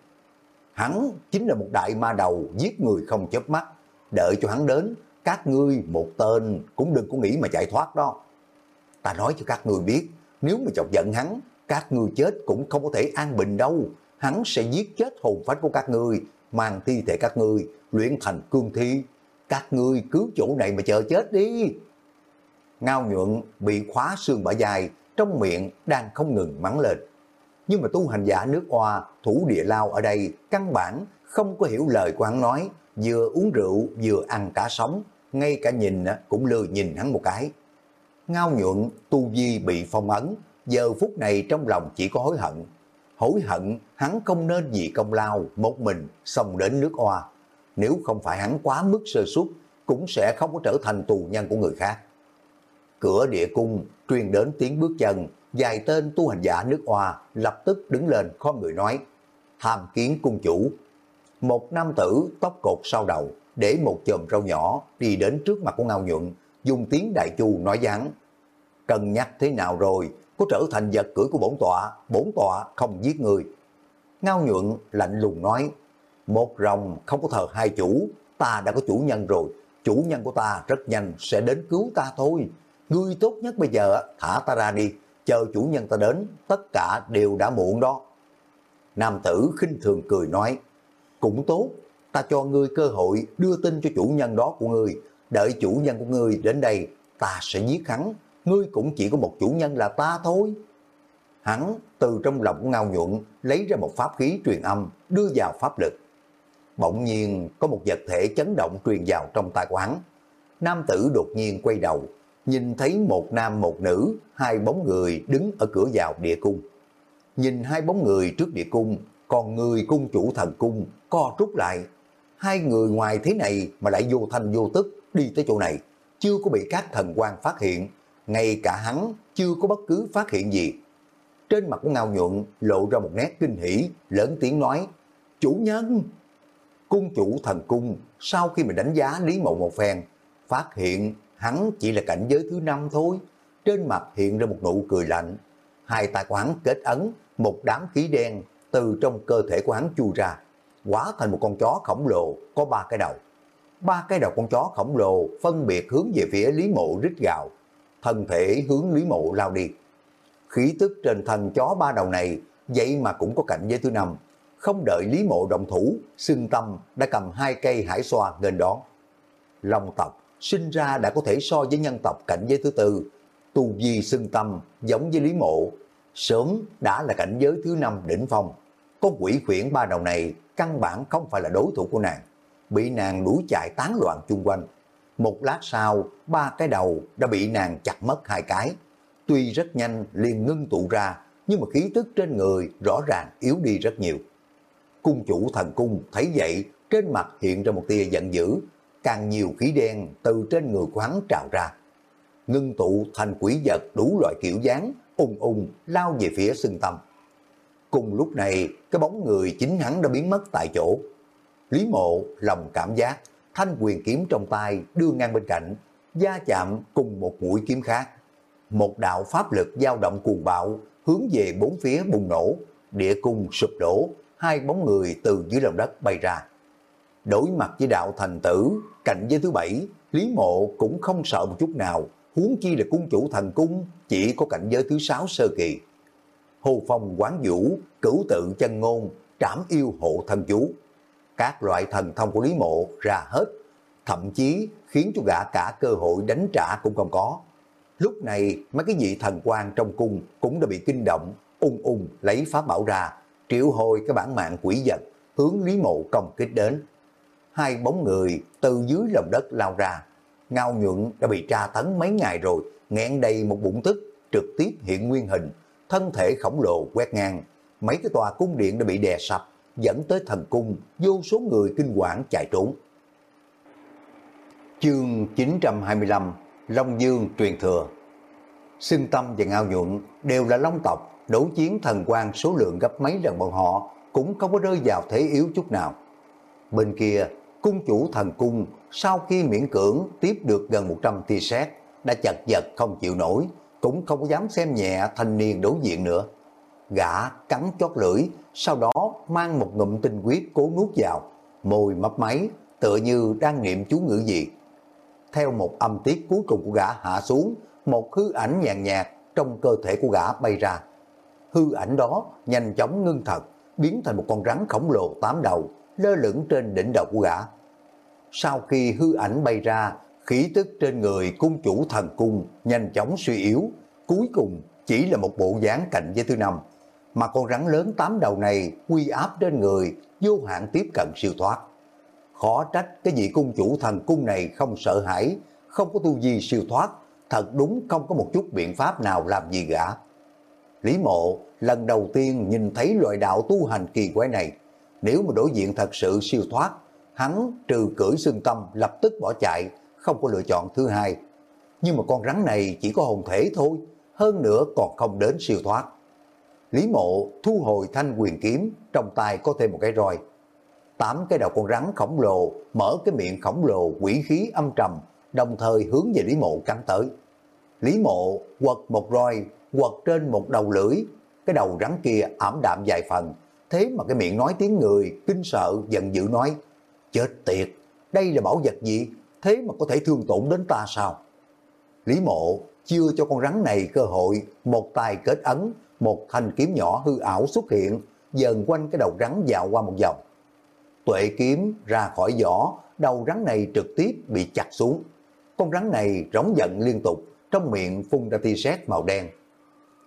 Hắn chính là một đại ma đầu giết người không chớp mắt. Đợi cho hắn đến, các ngươi một tên cũng đừng có nghĩ mà chạy thoát đó. Ta nói cho các ngươi biết, nếu mà chọc giận hắn, các ngươi chết cũng không có thể an bình đâu. Hắn sẽ giết chết hồn phách của các ngươi, mang thi thể các ngươi, luyện thành cương thi. Các ngươi cứu chỗ này mà chờ chết đi. Ngao nhuận bị khóa xương bả dài, trong miệng đang không ngừng mắng lên nhưng mà tu hành giả nước hoa, thủ địa lao ở đây căn bản không có hiểu lời của hắn nói, vừa uống rượu vừa ăn cá sống, ngay cả nhìn cũng lừa nhìn hắn một cái. Ngao nhuận, tu vi bị phong ấn, giờ phút này trong lòng chỉ có hối hận. Hối hận hắn không nên vì công lao một mình xông đến nước hoa. Nếu không phải hắn quá mức sơ suất, cũng sẽ không có trở thành tù nhân của người khác. Cửa địa cung truyền đến tiếng bước chân, vài tên tu hành giả nước hoa lập tức đứng lên kho người nói, hàm kiến cung chủ. Một nam tử tóc cột sau đầu, để một chòm râu nhỏ đi đến trước mặt của Ngao Nhuận, dùng tiếng đại chu nói dáng. cần nhắc thế nào rồi, có trở thành vật cưỡi của bổn tọa, bổn tọa không giết người. Ngao Nhuận lạnh lùng nói, một rồng không có thờ hai chủ, ta đã có chủ nhân rồi, chủ nhân của ta rất nhanh sẽ đến cứu ta thôi. Ngươi tốt nhất bây giờ thả ta ra đi, chờ chủ nhân ta đến, tất cả đều đã muộn đó. Nam tử khinh thường cười nói, cũng tốt, ta cho ngươi cơ hội đưa tin cho chủ nhân đó của ngươi, đợi chủ nhân của ngươi đến đây, ta sẽ giết hắn, ngươi cũng chỉ có một chủ nhân là ta thôi. Hắn từ trong lòng của ngao nhuận lấy ra một pháp khí truyền âm, đưa vào pháp lực. Bỗng nhiên có một vật thể chấn động truyền vào trong tay của hắn. Nam tử đột nhiên quay đầu, nhìn thấy một nam một nữ, hai bóng người đứng ở cửa vào địa cung. Nhìn hai bóng người trước địa cung, còn người cung chủ thần cung co rút lại. Hai người ngoài thế này mà lại vô thanh vô tức đi tới chỗ này, chưa có bị các thần quan phát hiện, ngay cả hắn chưa có bất cứ phát hiện gì. Trên mặt của Ngao Nhuận lộ ra một nét kinh hỉ, lớn tiếng nói, Chủ nhân! Cung chủ thần cung, sau khi mình đánh giá Lý Mộ một phen, phát hiện hắn chỉ là cảnh giới thứ năm thôi. Trên mặt hiện ra một nụ cười lạnh. Hai tay của hắn kết ấn, một đám khí đen từ trong cơ thể của hắn chui ra, hóa thành một con chó khổng lồ có ba cái đầu. Ba cái đầu con chó khổng lồ phân biệt hướng về phía Lý Mộ rít gào, thân thể hướng Lý Mộ lao đi. Khí tức trên thân chó ba đầu này vậy mà cũng có cảnh giới thứ năm. Không đợi Lý Mộ động thủ, xương tâm đã cầm hai cây hải xoa gần đó. Long tộc sinh ra đã có thể so với nhân tộc cảnh giới thứ tư. Tu vi xưng tâm giống với Lý Mộ, sớm đã là cảnh giới thứ năm đỉnh phong. Con quỷ khuyển ba đầu này căn bản không phải là đối thủ của nàng, bị nàng đuổi chạy tán loạn chung quanh. Một lát sau, ba cái đầu đã bị nàng chặt mất hai cái. Tuy rất nhanh liền ngưng tụ ra, nhưng mà khí tức trên người rõ ràng yếu đi rất nhiều. Cung chủ thần cung thấy vậy, trên mặt hiện ra một tia giận dữ, càng nhiều khí đen từ trên người của hắn trào ra. Ngưng tụ thành quỷ vật đủ loại kiểu dáng, ung ung lao về phía xương tâm. Cùng lúc này, cái bóng người chính hắn đã biến mất tại chỗ. Lý mộ lòng cảm giác, thanh quyền kiếm trong tay đưa ngang bên cạnh, gia chạm cùng một mũi kiếm khác. Một đạo pháp lực dao động cuồng bạo, hướng về bốn phía bùng nổ, địa cung sụp đổ, hai bóng người từ dưới lòng đất bay ra. Đối mặt với đạo thành tử, cạnh với thứ bảy, Lý Mộ cũng không sợ một chút nào, huống chi là cung chủ thần cung, chỉ có cảnh giới thứ sáu sơ kỳ. Hồ phong quán vũ, cửu tự chân ngôn, trảm yêu hộ thần chú. Các loại thần thông của Lý Mộ ra hết, thậm chí khiến cho gã cả cơ hội đánh trả cũng không có. Lúc này mấy cái vị thần quan trong cung cũng đã bị kinh động, ung ung lấy pháp bảo ra, triệu hồi cái bản mạng quỷ vật, hướng Lý Mộ công kích đến. Hai bóng người từ dưới lòng đất lao ra, ngao nhuận đã bị tra tấn mấy ngày rồi, nghẹn đầy một bụng tức, trực tiếp hiện nguyên hình, thân thể khổng lồ quét ngang, mấy cái tòa cung điện đã bị đè sập, dẫn tới thần cung, vô số người kinh quản chạy trốn. Chương 925 Long Dương truyền thừa Sưng Tâm và Ngao Nhuận đều là Long tộc, đấu chiến thần quan số lượng gấp mấy lần bọn họ cũng không có rơi vào thế yếu chút nào. Bên kia, cung chủ thần cung sau khi miễn cưỡng tiếp được gần 100 tia sét đã chật vật không chịu nổi, cũng không dám xem nhẹ thanh niên đối diện nữa. Gã cắn chót lưỡi, sau đó mang một ngụm tinh huyết cố nuốt vào, môi mấp máy, tựa như đang niệm chú ngữ gì. Theo một âm tiết cuối cùng của gã hạ xuống, một hư ảnh nhàn nhạt trong cơ thể của gã bay ra. Hư ảnh đó nhanh chóng ngưng thật, biến thành một con rắn khổng lồ tám đầu, lơ lửng trên đỉnh đầu của gã. Sau khi hư ảnh bay ra, khí tức trên người cung chủ thần cung nhanh chóng suy yếu, cuối cùng chỉ là một bộ dáng cạnh với thứ năm. mà con rắn lớn tám đầu này quy áp trên người, vô hạn tiếp cận siêu thoát. Khó trách cái vị cung chủ thần cung này không sợ hãi, không có tu vi siêu thoát, thật đúng không có một chút biện pháp nào làm gì gã. Lý mộ lần đầu tiên nhìn thấy loại đạo tu hành kỳ quái này, nếu mà đối diện thật sự siêu thoát, hắn trừ cưỡi xương tâm lập tức bỏ chạy, không có lựa chọn thứ hai. Nhưng mà con rắn này chỉ có hồn thể thôi, hơn nữa còn không đến siêu thoát. Lý mộ thu hồi thanh quyền kiếm, trong tay có thêm một cái roi. Tám cái đầu con rắn khổng lồ, mở cái miệng khổng lồ quỷ khí âm trầm, đồng thời hướng về Lý mộ cắn tới. Lý mộ quật một roi, quật trên một đầu lưỡi, cái đầu rắn kia ảm đạm dài phần, thế mà cái miệng nói tiếng người, kinh sợ, giận dữ nói, chết tiệt, đây là bảo vật gì, thế mà có thể thương tổn đến ta sao? Lý mộ chưa cho con rắn này cơ hội, một tay kết ấn, một thanh kiếm nhỏ hư ảo xuất hiện, dần quanh cái đầu rắn dạo qua một vòng. Tuệ kiếm ra khỏi vỏ, đầu rắn này trực tiếp bị chặt xuống. Con rắn này rống giận liên tục, trong miệng phun ra tia sét màu đen.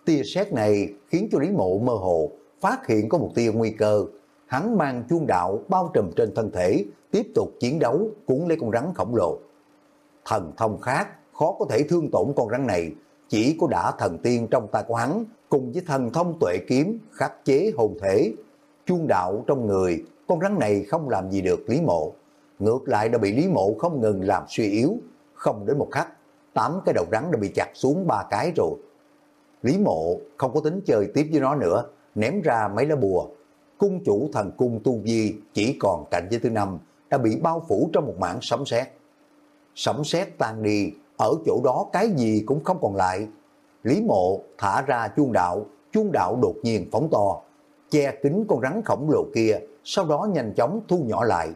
Tia sét này khiến cho Lý Mộ mơ hồ, phát hiện có một tia nguy cơ. Hắn mang chuông đạo bao trùm trên thân thể, tiếp tục chiến đấu cuốn lấy con rắn khổng lồ. Thần thông khác khó có thể thương tổn con rắn này, chỉ có đã thần tiên trong tay của hắn cùng với thần thông tuệ kiếm khắc chế hồn thể. Chuông đạo trong người, con rắn này không làm gì được Lý Mộ. Ngược lại đã bị Lý Mộ không ngừng làm suy yếu, không đến một khắc, tám cái đầu rắn đã bị chặt xuống ba cái rồi. Lý Mộ không có tính chơi tiếp với nó nữa, ném ra mấy lá bùa. Cung chủ thần cung Tu Vi chỉ còn cạnh với thứ năm, đã bị bao phủ trong một mảng sấm sét. Sấm sét tan đi, ở chỗ đó cái gì cũng không còn lại. Lý Mộ thả ra chuông đạo, chuông đạo đột nhiên phóng to, che kính con rắn khổng lồ kia, sau đó nhanh chóng thu nhỏ lại.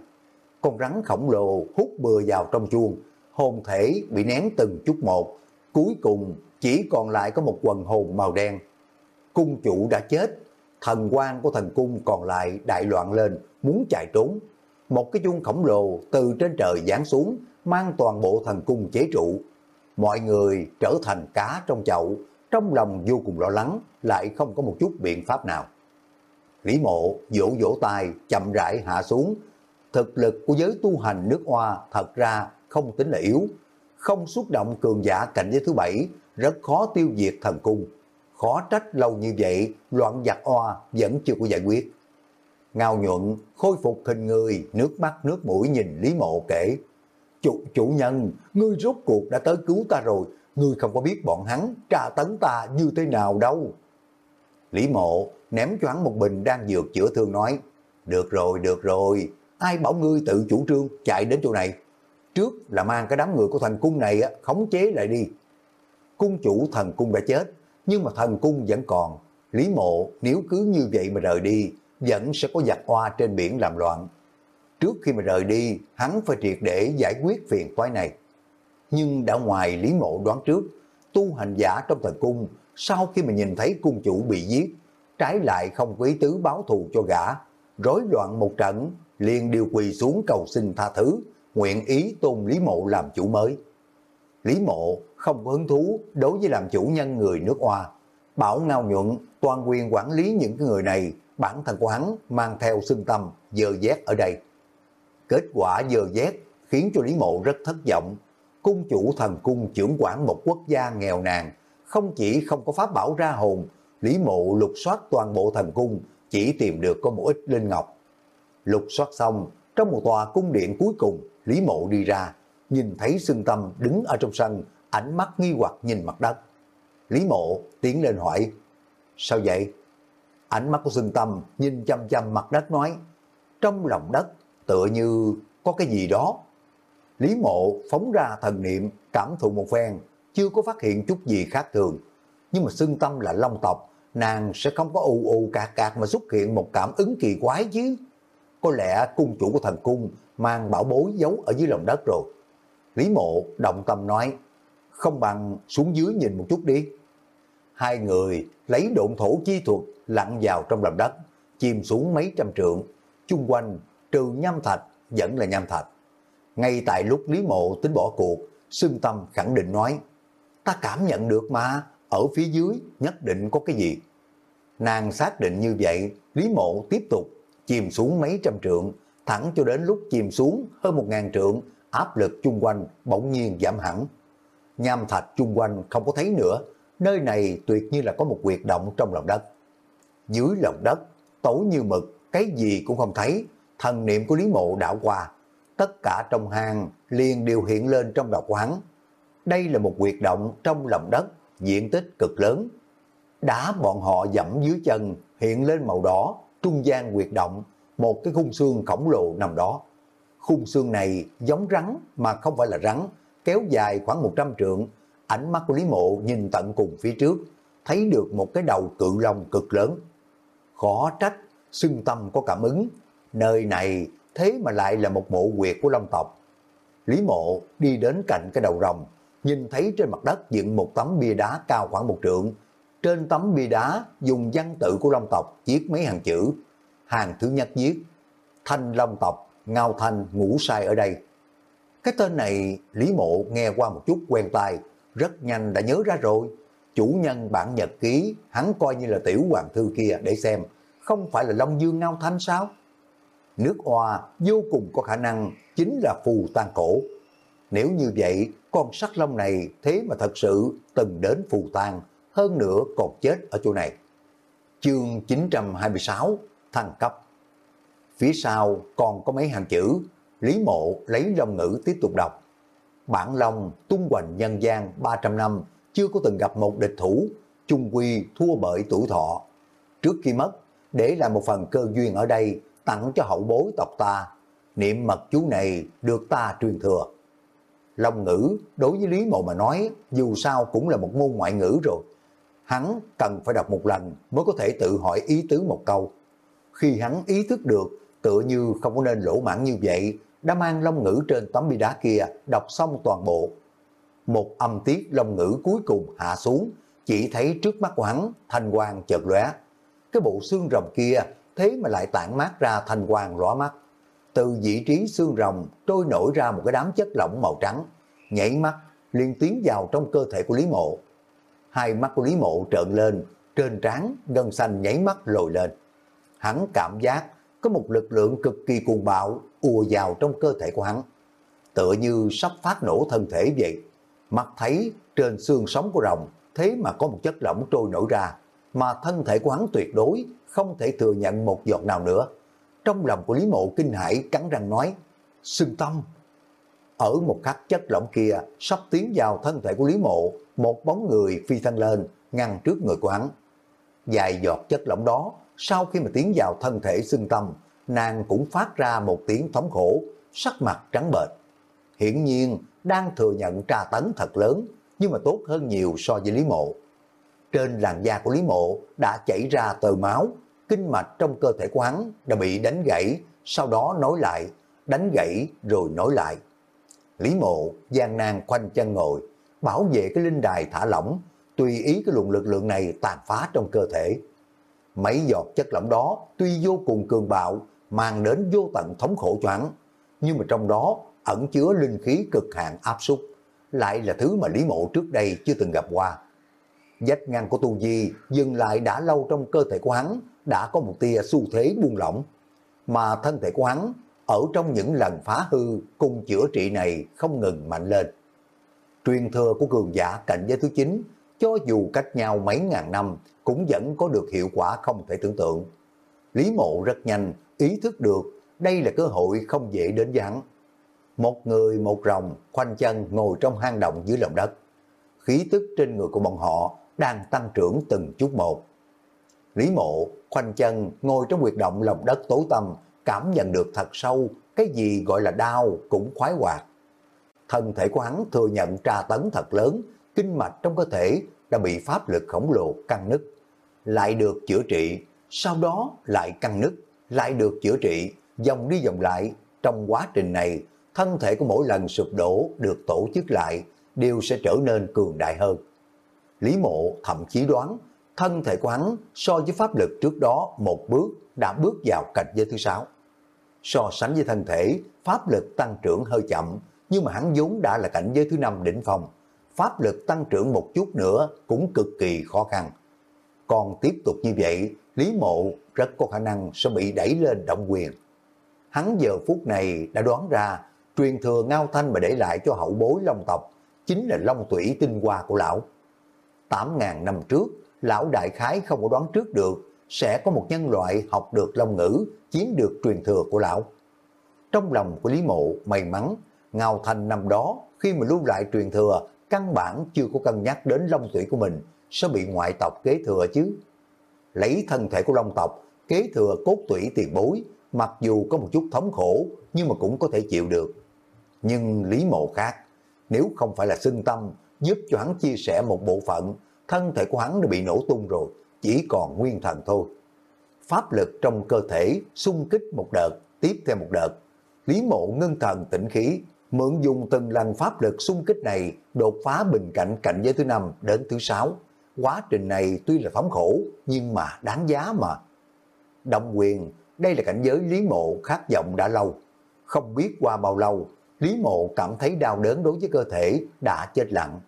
Con rắn khổng lồ hút bừa vào trong chuông, hồn thể bị nén từng chút một, cuối cùng chỉ còn lại có một quần hồn màu đen. Cung chủ đã chết, thần quan của thần cung còn lại đại loạn lên, muốn chạy trốn. Một cái chuông khổng lồ từ trên trời giáng xuống, mang toàn bộ thần cung chế trụ. Mọi người trở thành cá trong chậu, trong lòng vô cùng lo lắng, lại không có một chút biện pháp nào. Lý mộ vỗ vỗ tay, chậm rãi hạ xuống. Thực lực của giới tu hành nước hoa thật ra không tính là yếu. Không xuất động cường giả cảnh giới thứ bảy, rất khó tiêu diệt thần cung. Khó trách lâu như vậy, loạn giặc oa vẫn chưa có giải quyết. Ngao nhuận, khôi phục hình người, nước mắt nước mũi nhìn Lý Mộ kể. Chủ, chủ nhân, ngươi rốt cuộc đã tới cứu ta rồi, ngươi không có biết bọn hắn tra tấn ta như thế nào đâu. Lý Mộ ném cho hắn một bình đang dược chữa thương nói, được rồi, được rồi, ai bảo ngươi tự chủ trương chạy đến chỗ này. Trước là mang cái đám người của thành cung này khống chế lại đi. Cung chủ thần cung đã chết, nhưng mà thần cung vẫn còn. Lý mộ nếu cứ như vậy mà rời đi, vẫn sẽ có giặc oa trên biển làm loạn. Trước khi mà rời đi, hắn phải triệt để giải quyết phiền toái này. Nhưng đã ngoài Lý mộ đoán trước, tu hành giả trong thần cung, sau khi mà nhìn thấy cung chủ bị giết, trái lại không quý tứ báo thù cho gã, rối loạn một trận, liền điều quỳ xuống cầu xin tha thứ, nguyện ý tôn Lý Mộ làm chủ mới. Lý Mộ không có hứng thú đối với làm chủ nhân người nước Hoa. Bảo ngao nhuận toàn quyền quản lý những người này, bản thân của hắn mang theo xương tâm, dơ dét ở đây. Kết quả dơ dét khiến cho Lý Mộ rất thất vọng. Cung chủ thần cung trưởng quản một quốc gia nghèo nàn, không chỉ không có pháp bảo ra hồn, Lý Mộ lục soát toàn bộ thần cung, chỉ tìm được có một ít linh ngọc. Lục soát xong, trong một tòa cung điện cuối cùng, Lý Mộ đi ra, nhìn thấy Sương Tâm đứng ở trong sân, ánh mắt nghi hoặc nhìn mặt đất. Lý Mộ tiến lên hỏi, sao vậy? Ánh mắt của Sương Tâm nhìn chăm chăm mặt đất nói, trong lòng đất tựa như có cái gì đó. Lý Mộ phóng ra thần niệm, cảm thụ một phen, chưa có phát hiện chút gì khác thường. Nhưng mà Sương Tâm là long tộc, nàng sẽ không có ù ù cạc cạc mà xuất hiện một cảm ứng kỳ quái chứ. Có lẽ cung chủ của thần cung mang bảo bối giấu ở dưới lòng đất rồi. Lý mộ động tâm nói, không bằng xuống dưới nhìn một chút đi. Hai người lấy độn thổ chi thuật lặn vào trong lòng đất, chìm xuống mấy trăm trượng, chung quanh trừ nham thạch vẫn là nham thạch. Ngay tại lúc Lý Mộ tính bỏ cuộc, Sương Tâm khẳng định nói, ta cảm nhận được mà, ở phía dưới nhất định có cái gì. Nàng xác định như vậy, Lý Mộ tiếp tục chìm xuống mấy trăm trượng, thẳng cho đến lúc chìm xuống hơn một ngàn trượng, áp lực chung quanh bỗng nhiên giảm hẳn. Nham thạch chung quanh không có thấy nữa, nơi này tuyệt như là có một quyệt động trong lòng đất. Dưới lòng đất, tối như mực, cái gì cũng không thấy, thần niệm của Lý Mộ đảo qua. Tất cả trong hang liền đều hiện lên trong đầu của hắn. Đây là một quyệt động trong lòng đất, diện tích cực lớn. Đá bọn họ dẫm dưới chân hiện lên màu đỏ, trung gian quyệt động, một cái khung xương khổng lồ nằm đó. Khung xương này giống rắn mà không phải là rắn, kéo dài khoảng 100 trượng. Ánh mắt của Lý Mộ nhìn tận cùng phía trước, thấy được một cái đầu cự long cực lớn. Khó trách, xưng tâm có cảm ứng. Nơi này thế mà lại là một mộ quyệt của long tộc. Lý Mộ đi đến cạnh cái đầu rồng, nhìn thấy trên mặt đất dựng một tấm bia đá cao khoảng một trượng. Trên tấm bia đá dùng văn tự của long tộc viết mấy hàng chữ. Hàng thứ nhất viết, thanh long tộc, ngao thanh ngủ sai ở đây. Cái tên này Lý Mộ nghe qua một chút quen tai, rất nhanh đã nhớ ra rồi. Chủ nhân bản nhật ký, hắn coi như là tiểu hoàng thư kia để xem, không phải là Long Dương Ngao Thanh sao? Nước Hoa vô cùng có khả năng chính là phù tan cổ. Nếu như vậy, con sắc long này thế mà thật sự từng đến phù tan, hơn nữa còn chết ở chỗ này. Chương 926 Thăng cấp Phía sau còn có mấy hàng chữ, Lý Mộ lấy long ngữ tiếp tục đọc. Bản Long tung hoành nhân gian 300 năm, chưa có từng gặp một địch thủ, chung quy thua bởi tuổi thọ. Trước khi mất, để lại một phần cơ duyên ở đây, tặng cho hậu bối tộc ta. Niệm mật chú này được ta truyền thừa. Long ngữ đối với Lý Mộ mà nói, dù sao cũng là một môn ngoại ngữ rồi. Hắn cần phải đọc một lần mới có thể tự hỏi ý tứ một câu. Khi hắn ý thức được, tựa như không có nên lỗ mãn như vậy, đã mang long ngữ trên tấm bia đá kia đọc xong toàn bộ. Một âm tiết long ngữ cuối cùng hạ xuống, chỉ thấy trước mắt của hắn thanh quang chợt lóe. Cái bộ xương rồng kia thế mà lại tản mát ra thanh quang lóa mắt. Từ vị trí xương rồng trôi nổi ra một cái đám chất lỏng màu trắng, nhảy mắt liền tiến vào trong cơ thể của Lý Mộ. Hai mắt của Lý Mộ trợn lên, trên trán gân xanh nhảy mắt lồi lên. Hắn cảm giác có một lực lượng cực kỳ cuồng bạo ùa vào trong cơ thể của hắn. Tựa như sắp phát nổ thân thể vậy. Mặt thấy trên xương sống của rồng thế mà có một chất lỏng trôi nổi ra, mà thân thể của hắn tuyệt đối không thể thừa nhận một giọt nào nữa. Trong lòng của Lý Mộ kinh hãi cắn răng nói, xương tâm. Ở một khắc chất lỏng kia sắp tiến vào thân thể của Lý Mộ, một bóng người phi thân lên, ngăn trước người của hắn. Dài giọt chất lỏng đó, sau khi mà tiến vào thân thể xương tâm, nàng cũng phát ra một tiếng thống khổ, sắc mặt trắng bệch. Hiển nhiên, đang thừa nhận tra tấn thật lớn, nhưng mà tốt hơn nhiều so với Lý Mộ. Trên làn da của Lý Mộ đã chảy ra tờ máu, kinh mạch trong cơ thể của hắn đã bị đánh gãy, sau đó nối lại, đánh gãy rồi nối lại. Lý Mộ gian nan khoanh chân ngồi, bảo vệ cái linh đài thả lỏng, tùy ý cái luồng lực lượng này tàn phá trong cơ thể. Mấy giọt chất lỏng đó tuy vô cùng cường bạo, mang đến vô tận thống khổ choáng, nhưng mà trong đó ẩn chứa linh khí cực hạn áp súc, lại là thứ mà Lý Mộ trước đây chưa từng gặp qua. Vách ngăn của tu di dừng lại đã lâu trong cơ thể của hắn, đã có một tia xu thế buông lỏng, mà thân thể của hắn ở trong những lần phá hư cùng chữa trị này không ngừng mạnh lên. Truyền thừa của cường giả cảnh giới thứ 9, cho dù cách nhau mấy ngàn năm, cũng vẫn có được hiệu quả không thể tưởng tượng. Lý mộ rất nhanh, ý thức được đây là cơ hội không dễ đến với hắn. Một người một rồng khoanh chân ngồi trong hang động dưới lòng đất. Khí tức trên người của bọn họ đang tăng trưởng từng chút một. Lý mộ khoanh chân ngồi trong huyệt động lòng đất tối tăm, cảm nhận được thật sâu cái gì gọi là đau cũng khoái hoạt. Thân thể của hắn thừa nhận tra tấn thật lớn, kinh mạch trong cơ thể đã bị pháp lực khổng lồ căng nứt, lại được chữa trị, sau đó lại căng nứt, lại được chữa trị, dòng đi dòng lại. Trong quá trình này, thân thể của mỗi lần sụp đổ được tổ chức lại, đều sẽ trở nên cường đại hơn. Lý mộ thậm chí đoán, thân thể của hắn so với pháp lực trước đó một bước đã bước vào cảnh giới thứ sáu. So sánh với thân thể, pháp lực tăng trưởng hơi chậm, nhưng mà hắn vốn đã là cảnh giới thứ năm đỉnh phong. Pháp lực tăng trưởng một chút nữa cũng cực kỳ khó khăn. còn tiếp tục như vậy, Lý Mộ rất có khả năng sẽ bị đẩy lên động quyền. Hắn giờ phút này đã đoán ra truyền thừa Ngao Thanh mà để lại cho hậu bối Long tộc chính là Long Tủy tinh hoa của lão. 8.000 năm trước, lão đại khái không có đoán trước được sẽ có một nhân loại học được Long ngữ, chiếm được truyền thừa của lão. Trong lòng của Lý Mộ may mắn, Ngao Thanh năm đó khi mà lưu lại truyền thừa, căn bản chưa có cân nhắc đến Long Tủy của mình sẽ bị ngoại tộc kế thừa chứ. Lấy thân thể của Long tộc, kế thừa cốt tủy tiền bối, mặc dù có một chút thống khổ, nhưng mà cũng có thể chịu được. Nhưng Lý Mộ khác, nếu không phải là xưng tâm, giúp cho hắn chia sẻ một bộ phận, thân thể của hắn đã bị nổ tung rồi, chỉ còn nguyên thần thôi. Pháp lực trong cơ thể xung kích một đợt, tiếp theo một đợt. Lý Mộ ngân thần tĩnh khí, mượn dùng từng lần pháp lực xung kích này đột phá bình cảnh cảnh giới thứ năm đến thứ sáu. Quá trình này tuy là thống khổ, nhưng mà đáng giá mà. Động quyền, đây là cảnh giới Lý Mộ khát vọng đã lâu. Không biết qua bao lâu, Lý Mộ cảm thấy đau đớn đối với cơ thể đã chết lặng.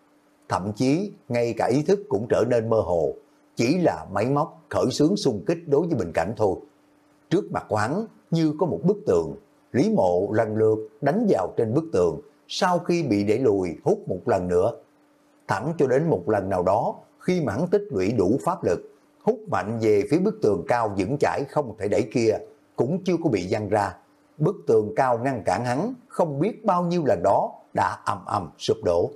Thậm chí, ngay cả ý thức cũng trở nên mơ hồ. Chỉ là máy móc khởi xướng xung kích đối với bình cảnh thôi. Trước mặt quán như có một bức tường. Lý Mộ lần lượt đánh vào trên bức tường. Sau khi bị để lùi hút một lần nữa. Thẳng cho đến một lần nào đó, khi mãn tích lũy đủ pháp lực, hút mạnh về phía bức tường cao vững chãi không thể đẩy kia, cũng chưa có bị văng ra. Bức tường cao ngăn cản hắn, không biết bao nhiêu lần đó đã ầm ầm sụp đổ.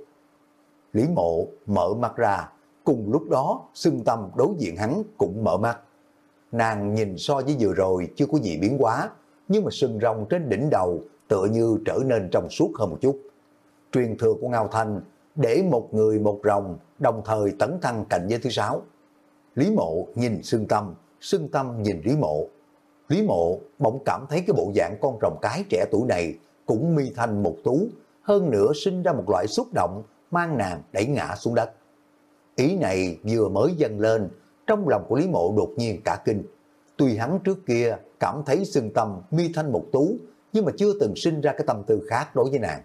Lý mộ mở mắt ra, cùng lúc đó xưng tâm đối diện hắn cũng mở mắt. Nàng nhìn so với vừa rồi chưa có gì biến hóa, nhưng mà sừng rồng trên đỉnh đầu tựa như trở nên trong suốt hơn một chút. Truyền thừa của Ngao Thanh để một người một rồng đồng thời tấn thăng cạnh giới thứ sáu. Lý mộ nhìn xương tâm, xương tâm nhìn Lý mộ. Lý mộ bỗng cảm thấy cái bộ dạng con rồng cái trẻ tuổi này cũng mi thanh một tú, hơn nữa sinh ra một loại xúc động mang nàng đẩy ngã xuống đất. Ý này vừa mới dâng lên, trong lòng của Lý mộ đột nhiên cả kinh. Tuy hắn trước kia cảm thấy xương tâm mi thanh một tú, nhưng mà chưa từng sinh ra cái tâm tư khác đối với nàng.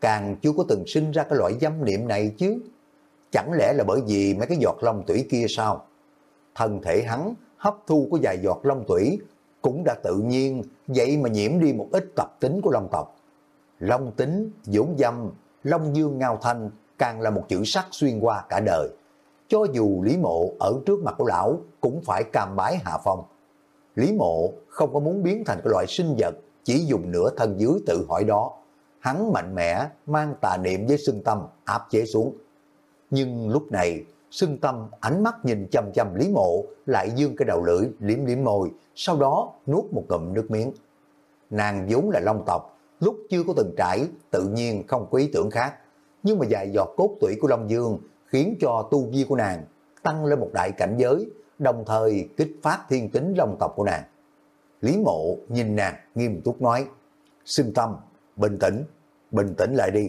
Càng chưa có từng sinh ra cái loại dâm niệm này chứ. Chẳng lẽ là bởi vì mấy cái giọt long tủy kia sao? Thân thể hắn hấp thu của vài giọt long tủy cũng đã tự nhiên, vậy mà nhiễm đi một ít tập tính của long tộc. Long tính, dũng dâm, long dương ngao thanh càng là một chữ sắc xuyên qua cả đời. Cho dù Lý Mộ ở trước mặt của lão cũng phải cam bái hạ phong. Lý Mộ không có muốn biến thành cái loại sinh vật chỉ dùng nửa thân dưới tự hỏi đó. Hắn mạnh mẽ mang tà niệm với xưng tâm áp chế xuống. Nhưng lúc này, xưng tâm ánh mắt nhìn chăm chăm Lý Mộ, lại dương cái đầu lưỡi liếm liếm môi, sau đó nuốt một ngụm nước miếng. Nàng vốn là long tộc, lúc chưa có từng trải, tự nhiên không có ý tưởng khác. Nhưng mà dài giọt cốt tủy của Long Dương khiến cho tu vi của nàng tăng lên một đại cảnh giới, đồng thời kích phát thiên tính long tộc của nàng. Lý Mộ nhìn nàng nghiêm túc nói, xưng tâm, bình tĩnh, bình tĩnh lại đi,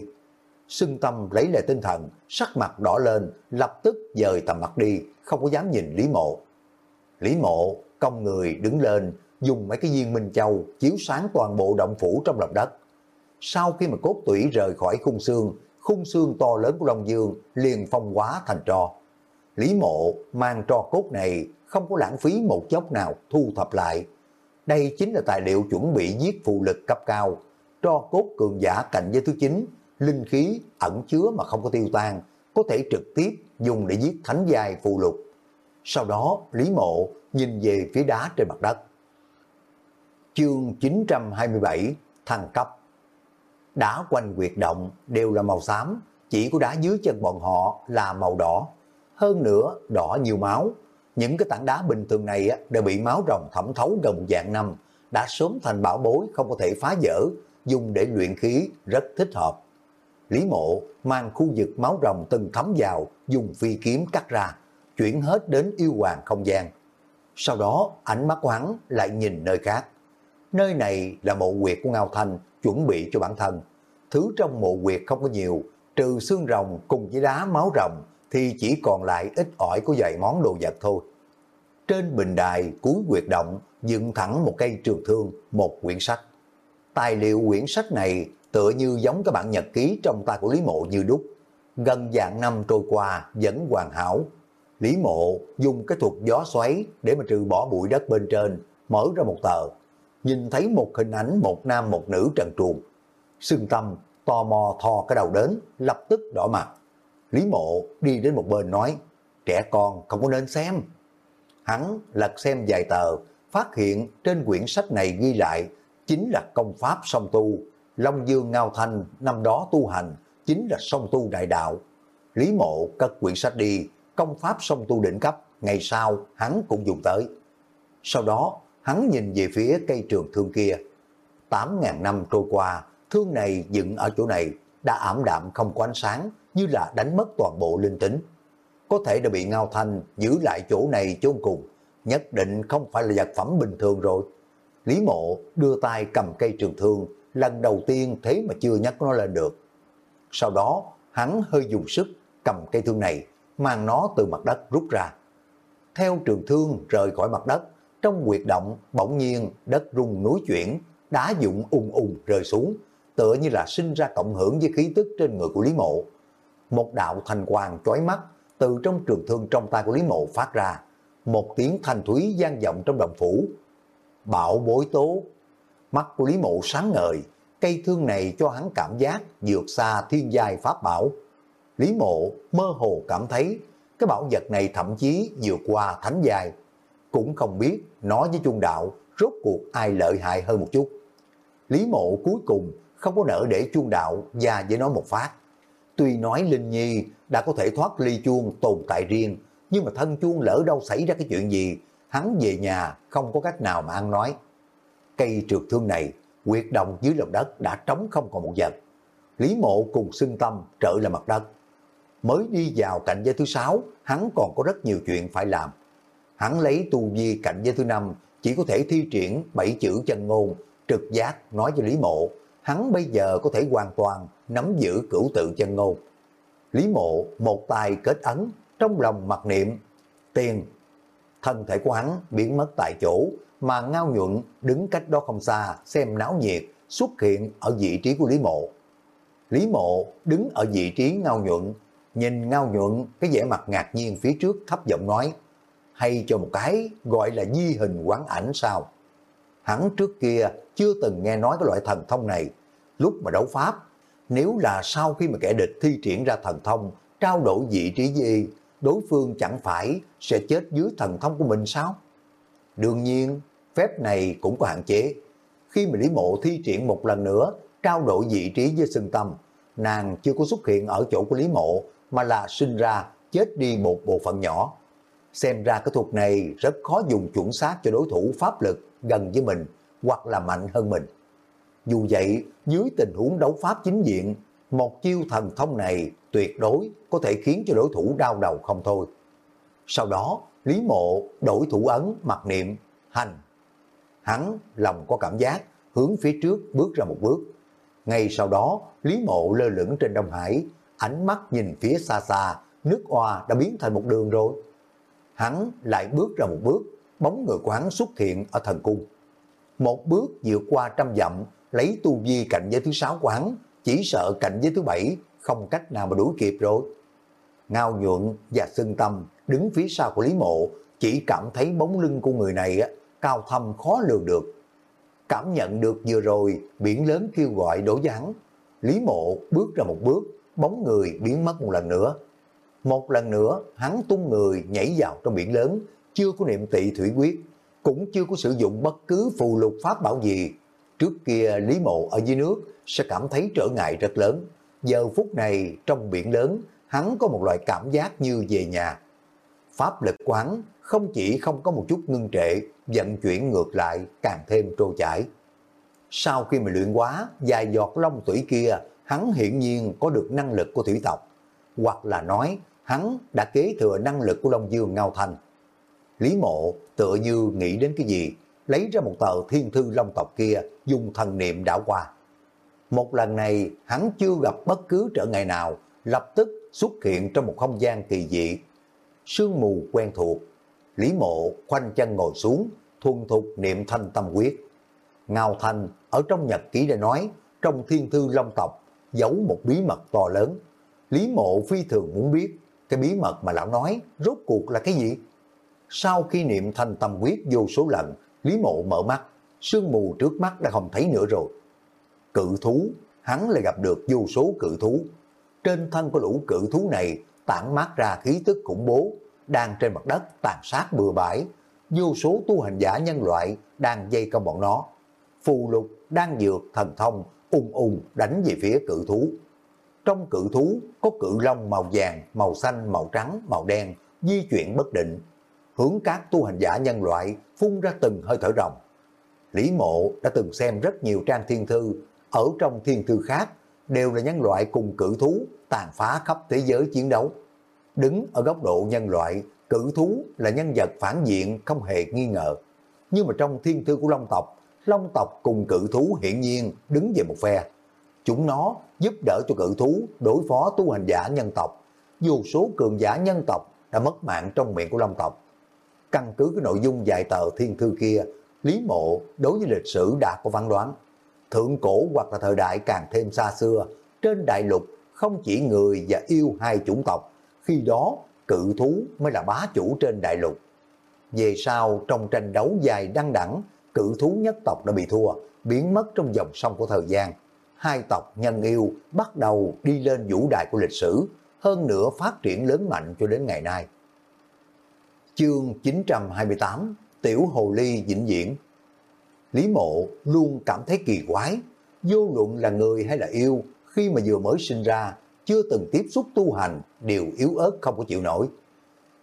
Sưng tâm lấy lại tinh thần, sắc mặt đỏ lên, lập tức dời tầm mặt đi, không có dám nhìn Lý Mộ. Lý Mộ cong người đứng lên, dùng mấy cái viên minh châu chiếu sáng toàn bộ động phủ trong lòng đất. Sau khi mà cốt tủy rời khỏi khung xương, khung xương to lớn của Long Dương liền phong hóa thành trò. Lý Mộ mang trò cốt này không có lãng phí một chốc nào thu thập lại. Đây chính là tài liệu chuẩn bị giết phù lực cấp cao. Trò cốt cường giả cạnh với thứ 9 linh khí ẩn chứa mà không có tiêu tan, có thể trực tiếp dùng để giết thánh giai phù lục. Sau đó, Lý Mộ nhìn về phía đá trên mặt đất. Chương 927 Thăng cấp Đá quanh quyệt động đều là màu xám, chỉ có đá dưới chân bọn họ là màu đỏ. Hơn nữa, đỏ nhiều máu. Những cái tảng đá bình thường này đều bị máu rồng thẩm thấu gần dạng năm, đã sớm thành bảo bối không có thể phá vỡ, dùng để luyện khí rất thích hợp. Lý Mộ mang khu vực máu rồng từng thấm vào, dùng phi kiếm cắt ra, chuyển hết đến yêu hoàng không gian. Sau đó, ánh mắt của hắn lại nhìn nơi khác. Nơi này là mộ quyệt của Ngao Thanh, chuẩn bị cho bản thân. Thứ trong mộ quyệt không có nhiều, trừ xương rồng cùng với đá máu rồng, thì chỉ còn lại ít ỏi của vài món đồ vật thôi. Trên bình đài cuối quyệt động dựng thẳng một cây trường thương, một quyển sách. Tài liệu quyển sách này tựa như giống cái bản nhật ký trong tay của Lý Mộ như đúc. Gần dạng năm trôi qua vẫn hoàn hảo. Lý Mộ dùng cái thuật gió xoáy để mà trừ bỏ bụi đất bên trên, mở ra một tờ. Nhìn thấy một hình ảnh một nam một nữ trần truồng. Sương tâm tò mò thò cái đầu đến, lập tức đỏ mặt. Lý Mộ đi đến một bên nói, trẻ con không có nên xem. Hắn lật xem vài tờ, phát hiện trên quyển sách này ghi lại chính là công pháp song tu. Long Dương Ngao Thanh năm đó tu hành chính là song tu đại đạo. Lý Mộ cất quyển sách đi, công pháp song tu đỉnh cấp, ngày sau hắn cũng dùng tới. Sau đó, hắn nhìn về phía cây trường thương kia. 8.000 năm trôi qua, thương này dựng ở chỗ này đã ảm đạm không có ánh sáng, như là đánh mất toàn bộ linh tính. Có thể đã bị Ngao Thanh giữ lại chỗ này chôn cùng, nhất định không phải là vật phẩm bình thường rồi. Lý Mộ đưa tay cầm cây trường thương, lần đầu tiên thế mà chưa nhắc nó lên được. Sau đó, hắn hơi dùng sức cầm cây thương này, mang nó từ mặt đất rút ra. Theo trường thương rời khỏi mặt đất, trong quyệt động bỗng nhiên đất rung núi chuyển, đá dụng ung ung rơi xuống, tựa như là sinh ra cộng hưởng với khí tức trên người của Lý Mộ. Một đạo thành quang chói mắt từ trong trường thương trong tay của Lý Mộ phát ra, một tiếng thanh thúy gian vọng trong đồng phủ. Bảo bối tố, mắt của Lý Mộ sáng ngời, cây thương này cho hắn cảm giác vượt xa thiên giai pháp bảo. Lý Mộ mơ hồ cảm thấy cái bảo vật này thậm chí vượt qua thánh giai. Cũng không biết nói với trung đạo rốt cuộc ai lợi hại hơn một chút. Lý Mộ cuối cùng không có nỡ để chuông đạo ra với nó một phát. Tuy nói Linh Nhi đã có thể thoát ly chuông tồn tại riêng, nhưng mà thân chuông lỡ đâu xảy ra cái chuyện gì, hắn về nhà không có cách nào mà ăn nói. Cây trượt thương này, quyệt đồng dưới lòng đất đã trống không còn một vật. Lý mộ cùng xưng tâm trở lại mặt đất. Mới đi vào cạnh giới thứ sáu, hắn còn có rất nhiều chuyện phải làm. Hắn lấy tu vi cạnh giới thứ năm, chỉ có thể thi triển bảy chữ chân ngôn, trực giác nói cho Lý mộ, hắn bây giờ có thể hoàn toàn nắm giữ cửu tự chân ngôn. Lý mộ một tay kết ấn, trong lòng mặc niệm, tiền. Thân thể của hắn biến mất tại chỗ, mà ngao nhuận đứng cách đó không xa xem náo nhiệt xuất hiện ở vị trí của Lý mộ. Lý mộ đứng ở vị trí ngao nhuận, nhìn ngao nhuận cái vẻ mặt ngạc nhiên phía trước thấp giọng nói, hay cho một cái gọi là di hình quán ảnh sao? Hắn trước kia chưa từng nghe nói cái loại thần thông này, lúc mà đấu pháp, nếu là sau khi mà kẻ địch thi triển ra thần thông, trao đổi vị trí gì, đối phương chẳng phải sẽ chết dưới thần thông của mình sao? Đương nhiên, phép này cũng có hạn chế. Khi mà Lý Mộ thi triển một lần nữa, trao đổi vị trí với sưng tâm, nàng chưa có xuất hiện ở chỗ của Lý Mộ, mà là sinh ra, chết đi một bộ phận nhỏ. Xem ra cái thuật này rất khó dùng chuẩn xác cho đối thủ pháp lực gần với mình, hoặc là mạnh hơn mình. Dù vậy, dưới tình huống đấu pháp chính diện, một chiêu thần thông này tuyệt đối có thể khiến cho đối thủ đau đầu không thôi. Sau đó, Lý Mộ đổi thủ ấn mặc niệm, hành. Hắn lòng có cảm giác, hướng phía trước bước ra một bước. Ngay sau đó, Lý Mộ lơ lửng trên Đông Hải, ánh mắt nhìn phía xa xa, nước oa đã biến thành một đường rồi. Hắn lại bước ra một bước, bóng người của hắn xuất hiện ở thần cung. Một bước vượt qua trăm dặm, lấy tu vi cạnh giới thứ sáu của hắn, chỉ sợ cạnh giới thứ bảy không cách nào mà đuổi kịp rồi. Ngao nhuận và sưng tâm đứng phía sau của Lý Mộ, chỉ cảm thấy bóng lưng của người này á, cao thâm khó lường được. Cảm nhận được vừa rồi biển lớn kêu gọi đổ gián, Lý Mộ bước ra một bước, bóng người biến mất một lần nữa. Một lần nữa, hắn tung người nhảy vào trong biển lớn, chưa có niệm tị thủy quyết, cũng chưa có sử dụng bất cứ phù lục pháp bảo gì. Trước kia Lý Mộ ở dưới nước sẽ cảm thấy trở ngại rất lớn. Giờ phút này trong biển lớn, hắn có một loại cảm giác như về nhà. Pháp lực quán không chỉ không có một chút ngưng trệ, vận chuyển ngược lại càng thêm trôi chảy. Sau khi mà luyện quá, dài giọt long thủy kia, hắn hiển nhiên có được năng lực của thủy tộc. Hoặc là nói, hắn đã kế thừa năng lực của Long Dương Ngao thành Lý mộ tựa như nghĩ đến cái gì, lấy ra một tờ thiên thư long tộc kia, dùng thần niệm đảo qua. Một lần này, hắn chưa gặp bất cứ trở ngại nào, lập tức xuất hiện trong một không gian kỳ dị. Sương mù quen thuộc, Lý mộ khoanh chân ngồi xuống, thuần thục niệm thanh tâm quyết. Ngao Thanh ở trong nhật ký đã nói, trong thiên thư long tộc giấu một bí mật to lớn. Lý mộ phi thường muốn biết, cái bí mật mà lão nói rốt cuộc là cái gì? Sau khi niệm thanh tâm quyết vô số lần, Lý Mộ mở mắt, sương mù trước mắt đã không thấy nữa rồi. Cự thú, hắn lại gặp được vô số cự thú. Trên thân của lũ cự thú này tản mát ra khí tức khủng bố, đang trên mặt đất tàn sát bừa bãi. Vô số tu hành giả nhân loại đang dây công bọn nó. Phù lục, đang dược, thần thông, ung ung đánh về phía cự thú. Trong cự thú có cự long màu vàng, màu xanh, màu trắng, màu đen, di chuyển bất định, hướng các tu hành giả nhân loại phun ra từng hơi thở rồng. Lý Mộ đã từng xem rất nhiều trang thiên thư, ở trong thiên thư khác đều là nhân loại cùng cử thú tàn phá khắp thế giới chiến đấu. Đứng ở góc độ nhân loại, cử thú là nhân vật phản diện không hề nghi ngờ. Nhưng mà trong thiên thư của Long tộc, Long tộc cùng cử thú hiển nhiên đứng về một phe. Chúng nó giúp đỡ cho cử thú đối phó tu hành giả nhân tộc. Dù số cường giả nhân tộc đã mất mạng trong miệng của Long tộc, căn cứ cái nội dung dài tờ thiên thư kia, Lý Mộ đối với lịch sử đã có văn đoán. Thượng cổ hoặc là thời đại càng thêm xa xưa, trên đại lục không chỉ người và yêu hai chủng tộc, khi đó cự thú mới là bá chủ trên đại lục. Về sau trong tranh đấu dài đăng đẳng, cự thú nhất tộc đã bị thua, biến mất trong dòng sông của thời gian. Hai tộc nhân yêu bắt đầu đi lên vũ đại của lịch sử, hơn nữa phát triển lớn mạnh cho đến ngày nay. Chương 928 Tiểu Hồ Ly vĩnh viễn Lý Mộ luôn cảm thấy kỳ quái, vô luận là người hay là yêu, khi mà vừa mới sinh ra, chưa từng tiếp xúc tu hành, đều yếu ớt không có chịu nổi.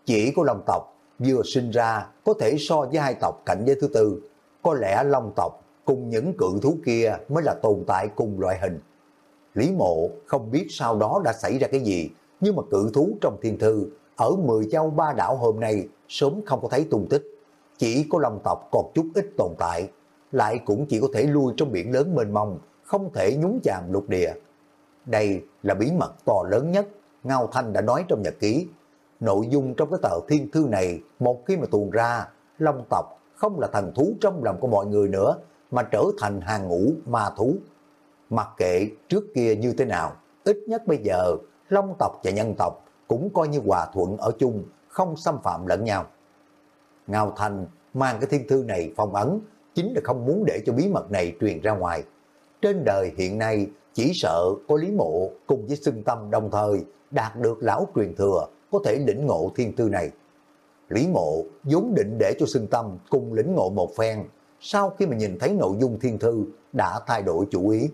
Chỉ có Long tộc vừa sinh ra có thể so với hai tộc cạnh giới thứ tư, có lẽ Long tộc cùng những cự thú kia mới là tồn tại cùng loại hình. Lý Mộ không biết sau đó đã xảy ra cái gì, nhưng mà cự thú trong thiên thư ở mười châu ba đảo hôm nay sớm không có thấy tung tích. Chỉ có Long tộc còn chút ít tồn tại, lại cũng chỉ có thể lui trong biển lớn mênh mông, không thể nhúng chàm lục địa. Đây là bí mật to lớn nhất, Ngao Thanh đã nói trong nhật ký. Nội dung trong cái tờ thiên thư này, một khi mà tuôn ra, Long tộc không là thần thú trong lòng của mọi người nữa, mà trở thành hàng ngũ ma thú. Mặc kệ trước kia như thế nào, ít nhất bây giờ, Long tộc và nhân tộc cũng coi như hòa thuận ở chung, không xâm phạm lẫn nhau. Ngao thành mang cái thiên thư này phong ấn, chính là không muốn để cho bí mật này truyền ra ngoài. Trên đời hiện nay chỉ sợ có Lý Mộ cùng với xưng tâm đồng thời đạt được lão truyền thừa có thể lĩnh ngộ thiên thư này. Lý Mộ vốn định để cho xưng tâm cùng lĩnh ngộ một phen, sau khi mà nhìn thấy nội dung thiên thư đã thay đổi chủ ý.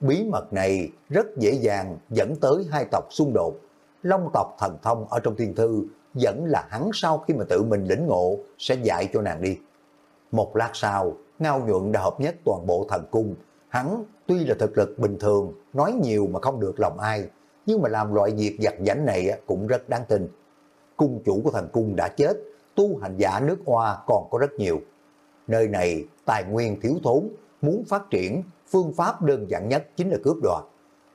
Bí mật này rất dễ dàng dẫn tới hai tộc xung đột. Long tộc thần thông ở trong thiên thư vẫn là hắn sau khi mà tự mình lĩnh ngộ sẽ dạy cho nàng đi. Một lát sau, Ngao Nhuận đã hợp nhất toàn bộ thần cung. Hắn tuy là thực lực bình thường, nói nhiều mà không được lòng ai, nhưng mà làm loại việc giặt giảnh này cũng rất đáng tin. Cung chủ của thần cung đã chết, tu hành giả nước hoa còn có rất nhiều. Nơi này tài nguyên thiếu thốn, muốn phát triển, phương pháp đơn giản nhất chính là cướp đoạt.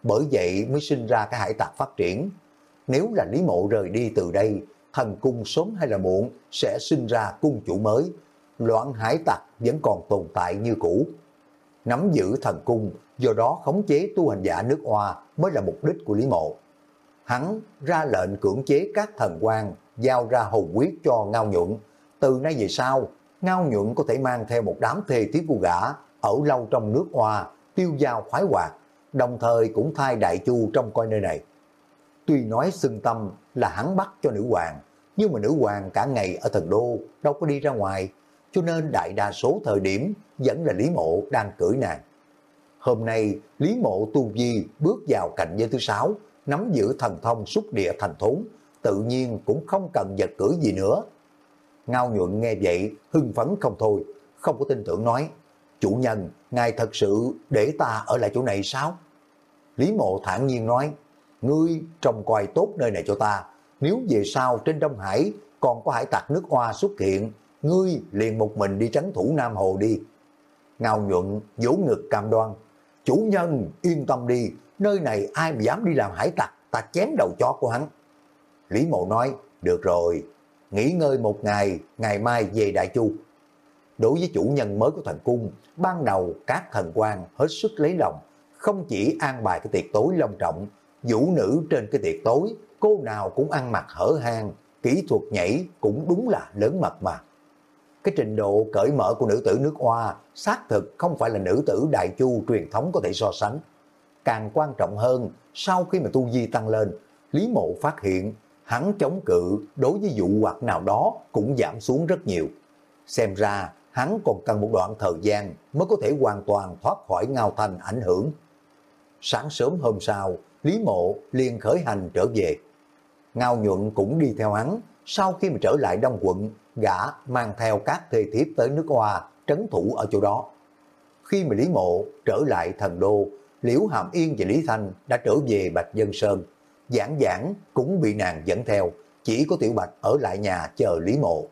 Bởi vậy mới sinh ra cái hải tặc phát triển. Nếu là Lý Mộ rời đi từ đây, thần cung sớm hay là muộn sẽ sinh ra cung chủ mới. Loạn hải tặc vẫn còn tồn tại như cũ. Nắm giữ thần cung, do đó khống chế tu hành giả nước hoa mới là mục đích của Lý Mộ. Hắn ra lệnh cưỡng chế các thần quan, giao ra hầu quyết cho Ngao Nhuận. Từ nay về sau, Ngao Nhuận có thể mang theo một đám thê thiếp của gã ở lâu trong nước hoa, tiêu giao khoái hoạt, đồng thời cũng thay đại chu trong coi nơi này. Tuy nói xưng tâm là hắn bắt cho nữ hoàng, nhưng mà nữ hoàng cả ngày ở thần đô, đâu có đi ra ngoài, cho nên đại đa số thời điểm vẫn là Lý Mộ đang cưỡi nàng. Hôm nay, Lý Mộ Tu Di bước vào cạnh giới thứ sáu, nắm giữ thần thông xúc địa thành thốn, tự nhiên cũng không cần vật cưỡi gì nữa. Ngao nhuận nghe vậy, hưng phấn không thôi, không có tin tưởng nói, chủ nhân, ngài thật sự để ta ở lại chỗ này sao? Lý Mộ thản nhiên nói, ngươi trông coi tốt nơi này cho ta, nếu về sau trên Đông Hải còn có hải tặc nước hoa xuất hiện, ngươi liền một mình đi tránh thủ Nam Hồ đi. Ngao nhuận vỗ ngực cam đoan, chủ nhân yên tâm đi, nơi này ai mà dám đi làm hải tặc, ta chém đầu chó của hắn. Lý Mộ nói, được rồi, nghỉ ngơi một ngày, ngày mai về Đại Chu. Đối với chủ nhân mới của thần cung, ban đầu các thần quan hết sức lấy lòng, không chỉ an bài cái tiệc tối long trọng, vũ nữ trên cái tiệc tối cô nào cũng ăn mặc hở hang, kỹ thuật nhảy cũng đúng là lớn mật mà. Cái trình độ cởi mở của nữ tử nước Hoa xác thực không phải là nữ tử đại chu truyền thống có thể so sánh. Càng quan trọng hơn, sau khi mà tu vi tăng lên, Lý Mộ phát hiện hắn chống cự đối với vụ hoặc nào đó cũng giảm xuống rất nhiều. Xem ra hắn còn cần một đoạn thời gian mới có thể hoàn toàn thoát khỏi ngao thành ảnh hưởng. Sáng sớm hôm sau, Lý Mộ liền khởi hành trở về. Ngao nhuận cũng đi theo hắn, sau khi mà trở lại Đông quận, gã mang theo các thê thiếp tới nước Hoa, trấn thủ ở chỗ đó. Khi mà Lý Mộ trở lại thần đô, Liễu Hàm Yên và Lý Thanh đã trở về Bạch Dân Sơn. Giảng giảng cũng bị nàng dẫn theo, chỉ có Tiểu Bạch ở lại nhà chờ Lý Mộ.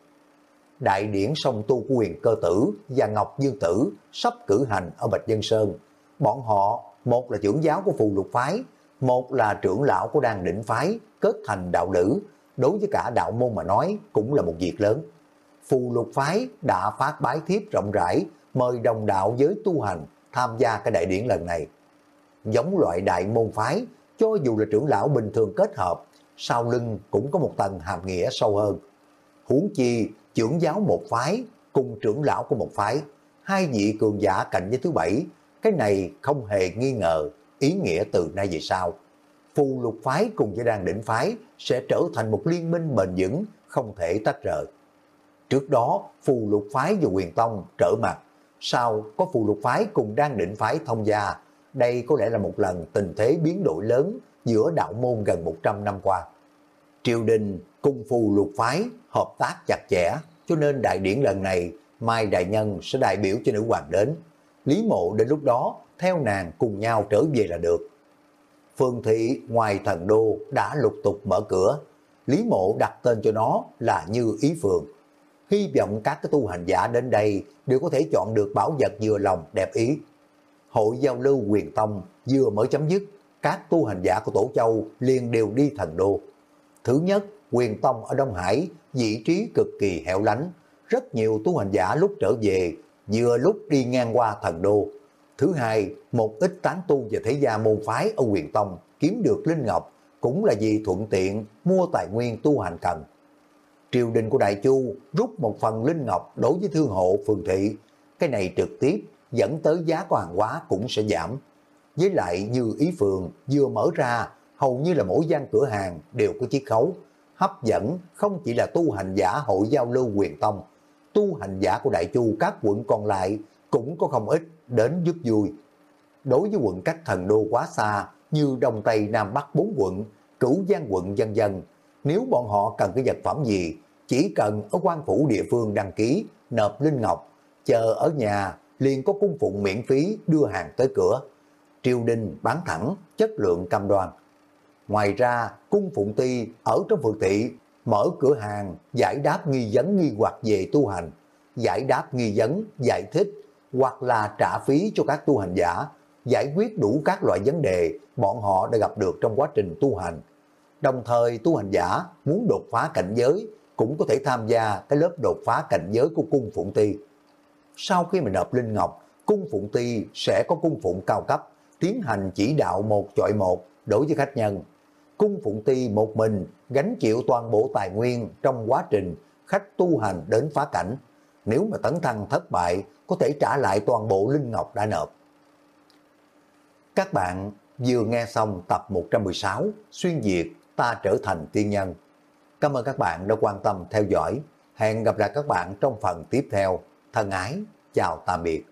Đại điển song tu quyền cơ tử và Ngọc Dương Tử sắp cử hành ở Bạch Dân Sơn. Bọn họ, một là trưởng giáo của phù lục phái, một là trưởng lão của đàn định phái, kết thành đạo lữ, đối với cả đạo môn mà nói cũng là một việc lớn. Phù lục phái đã phát bái thiếp rộng rãi, mời đồng đạo giới tu hành tham gia cái đại điển lần này. Giống loại đại môn phái, cho dù là trưởng lão bình thường kết hợp, sau lưng cũng có một tầng hàm nghĩa sâu hơn. Huống chi, trưởng giáo một phái cùng trưởng lão của một phái, hai vị cường giả cạnh với thứ bảy, cái này không hề nghi ngờ ý nghĩa từ nay về sau. Phù lục phái cùng với đàn đỉnh phái sẽ trở thành một liên minh bền vững, không thể tách rời. Trước đó, phù lục phái và quyền tông trở mặt, sau có phù lục phái cùng đan định phái thông gia. Đây có lẽ là một lần tình thế biến đổi lớn giữa đạo môn gần 100 năm qua. Triều đình cùng phù lục phái hợp tác chặt chẽ, cho nên đại điển lần này Mai Đại Nhân sẽ đại biểu cho nữ hoàng đến. Lý mộ đến lúc đó theo nàng cùng nhau trở về là được. Phương thị ngoài thần đô đã lục tục mở cửa, Lý mộ đặt tên cho nó là Như Ý Phường. Hy vọng các cái tu hành giả đến đây đều có thể chọn được bảo vật vừa lòng đẹp ý. Hội giao lưu quyền tông vừa mới chấm dứt, các tu hành giả của Tổ Châu liền đều đi thần đô. Thứ nhất, quyền tông ở Đông Hải, vị trí cực kỳ hẻo lánh. Rất nhiều tu hành giả lúc trở về, vừa lúc đi ngang qua thần đô. Thứ hai, một ít tán tu và thế gia môn phái ở quyền tông kiếm được Linh Ngọc cũng là vì thuận tiện mua tài nguyên tu hành cần. Triều đình của Đại Chu rút một phần Linh Ngọc đối với thương hộ phường thị, cái này trực tiếp dẫn tới giá của hàng hóa cũng sẽ giảm. Với lại như ý phường vừa mở ra, hầu như là mỗi gian cửa hàng đều có chiếc khấu, hấp dẫn không chỉ là tu hành giả hội giao lưu quyền tông, tu hành giả của Đại Chu các quận còn lại cũng có không ít đến giúp vui. Đối với quận cách thần đô quá xa như Đông Tây Nam Bắc bốn quận, cửu giang quận dân dân, nếu bọn họ cần cái vật phẩm gì, chỉ cần ở quan phủ địa phương đăng ký, nộp linh ngọc, chờ ở nhà liền có cung phụng miễn phí đưa hàng tới cửa. Triều đình bán thẳng, chất lượng cam đoan. Ngoài ra, cung phụng ti ở trong phường thị mở cửa hàng giải đáp nghi vấn nghi hoặc về tu hành, giải đáp nghi vấn, giải thích hoặc là trả phí cho các tu hành giả, giải quyết đủ các loại vấn đề bọn họ đã gặp được trong quá trình tu hành. Đồng thời tu hành giả muốn đột phá cảnh giới cũng có thể tham gia cái lớp đột phá cảnh giới của cung phụng ti. Sau khi mình nộp linh ngọc, cung phụng ti sẽ có cung phụng cao cấp tiến hành chỉ đạo một chọi một đối với khách nhân. Cung phụng ti một mình gánh chịu toàn bộ tài nguyên trong quá trình khách tu hành đến phá cảnh. Nếu mà tấn thăng thất bại, có thể trả lại toàn bộ linh ngọc đã nộp. Các bạn vừa nghe xong tập 116 Xuyên Việt ta trở thành tiên nhân. Cảm ơn các bạn đã quan tâm theo dõi. Hẹn gặp lại các bạn trong phần tiếp theo. Thân ái, chào tạm biệt.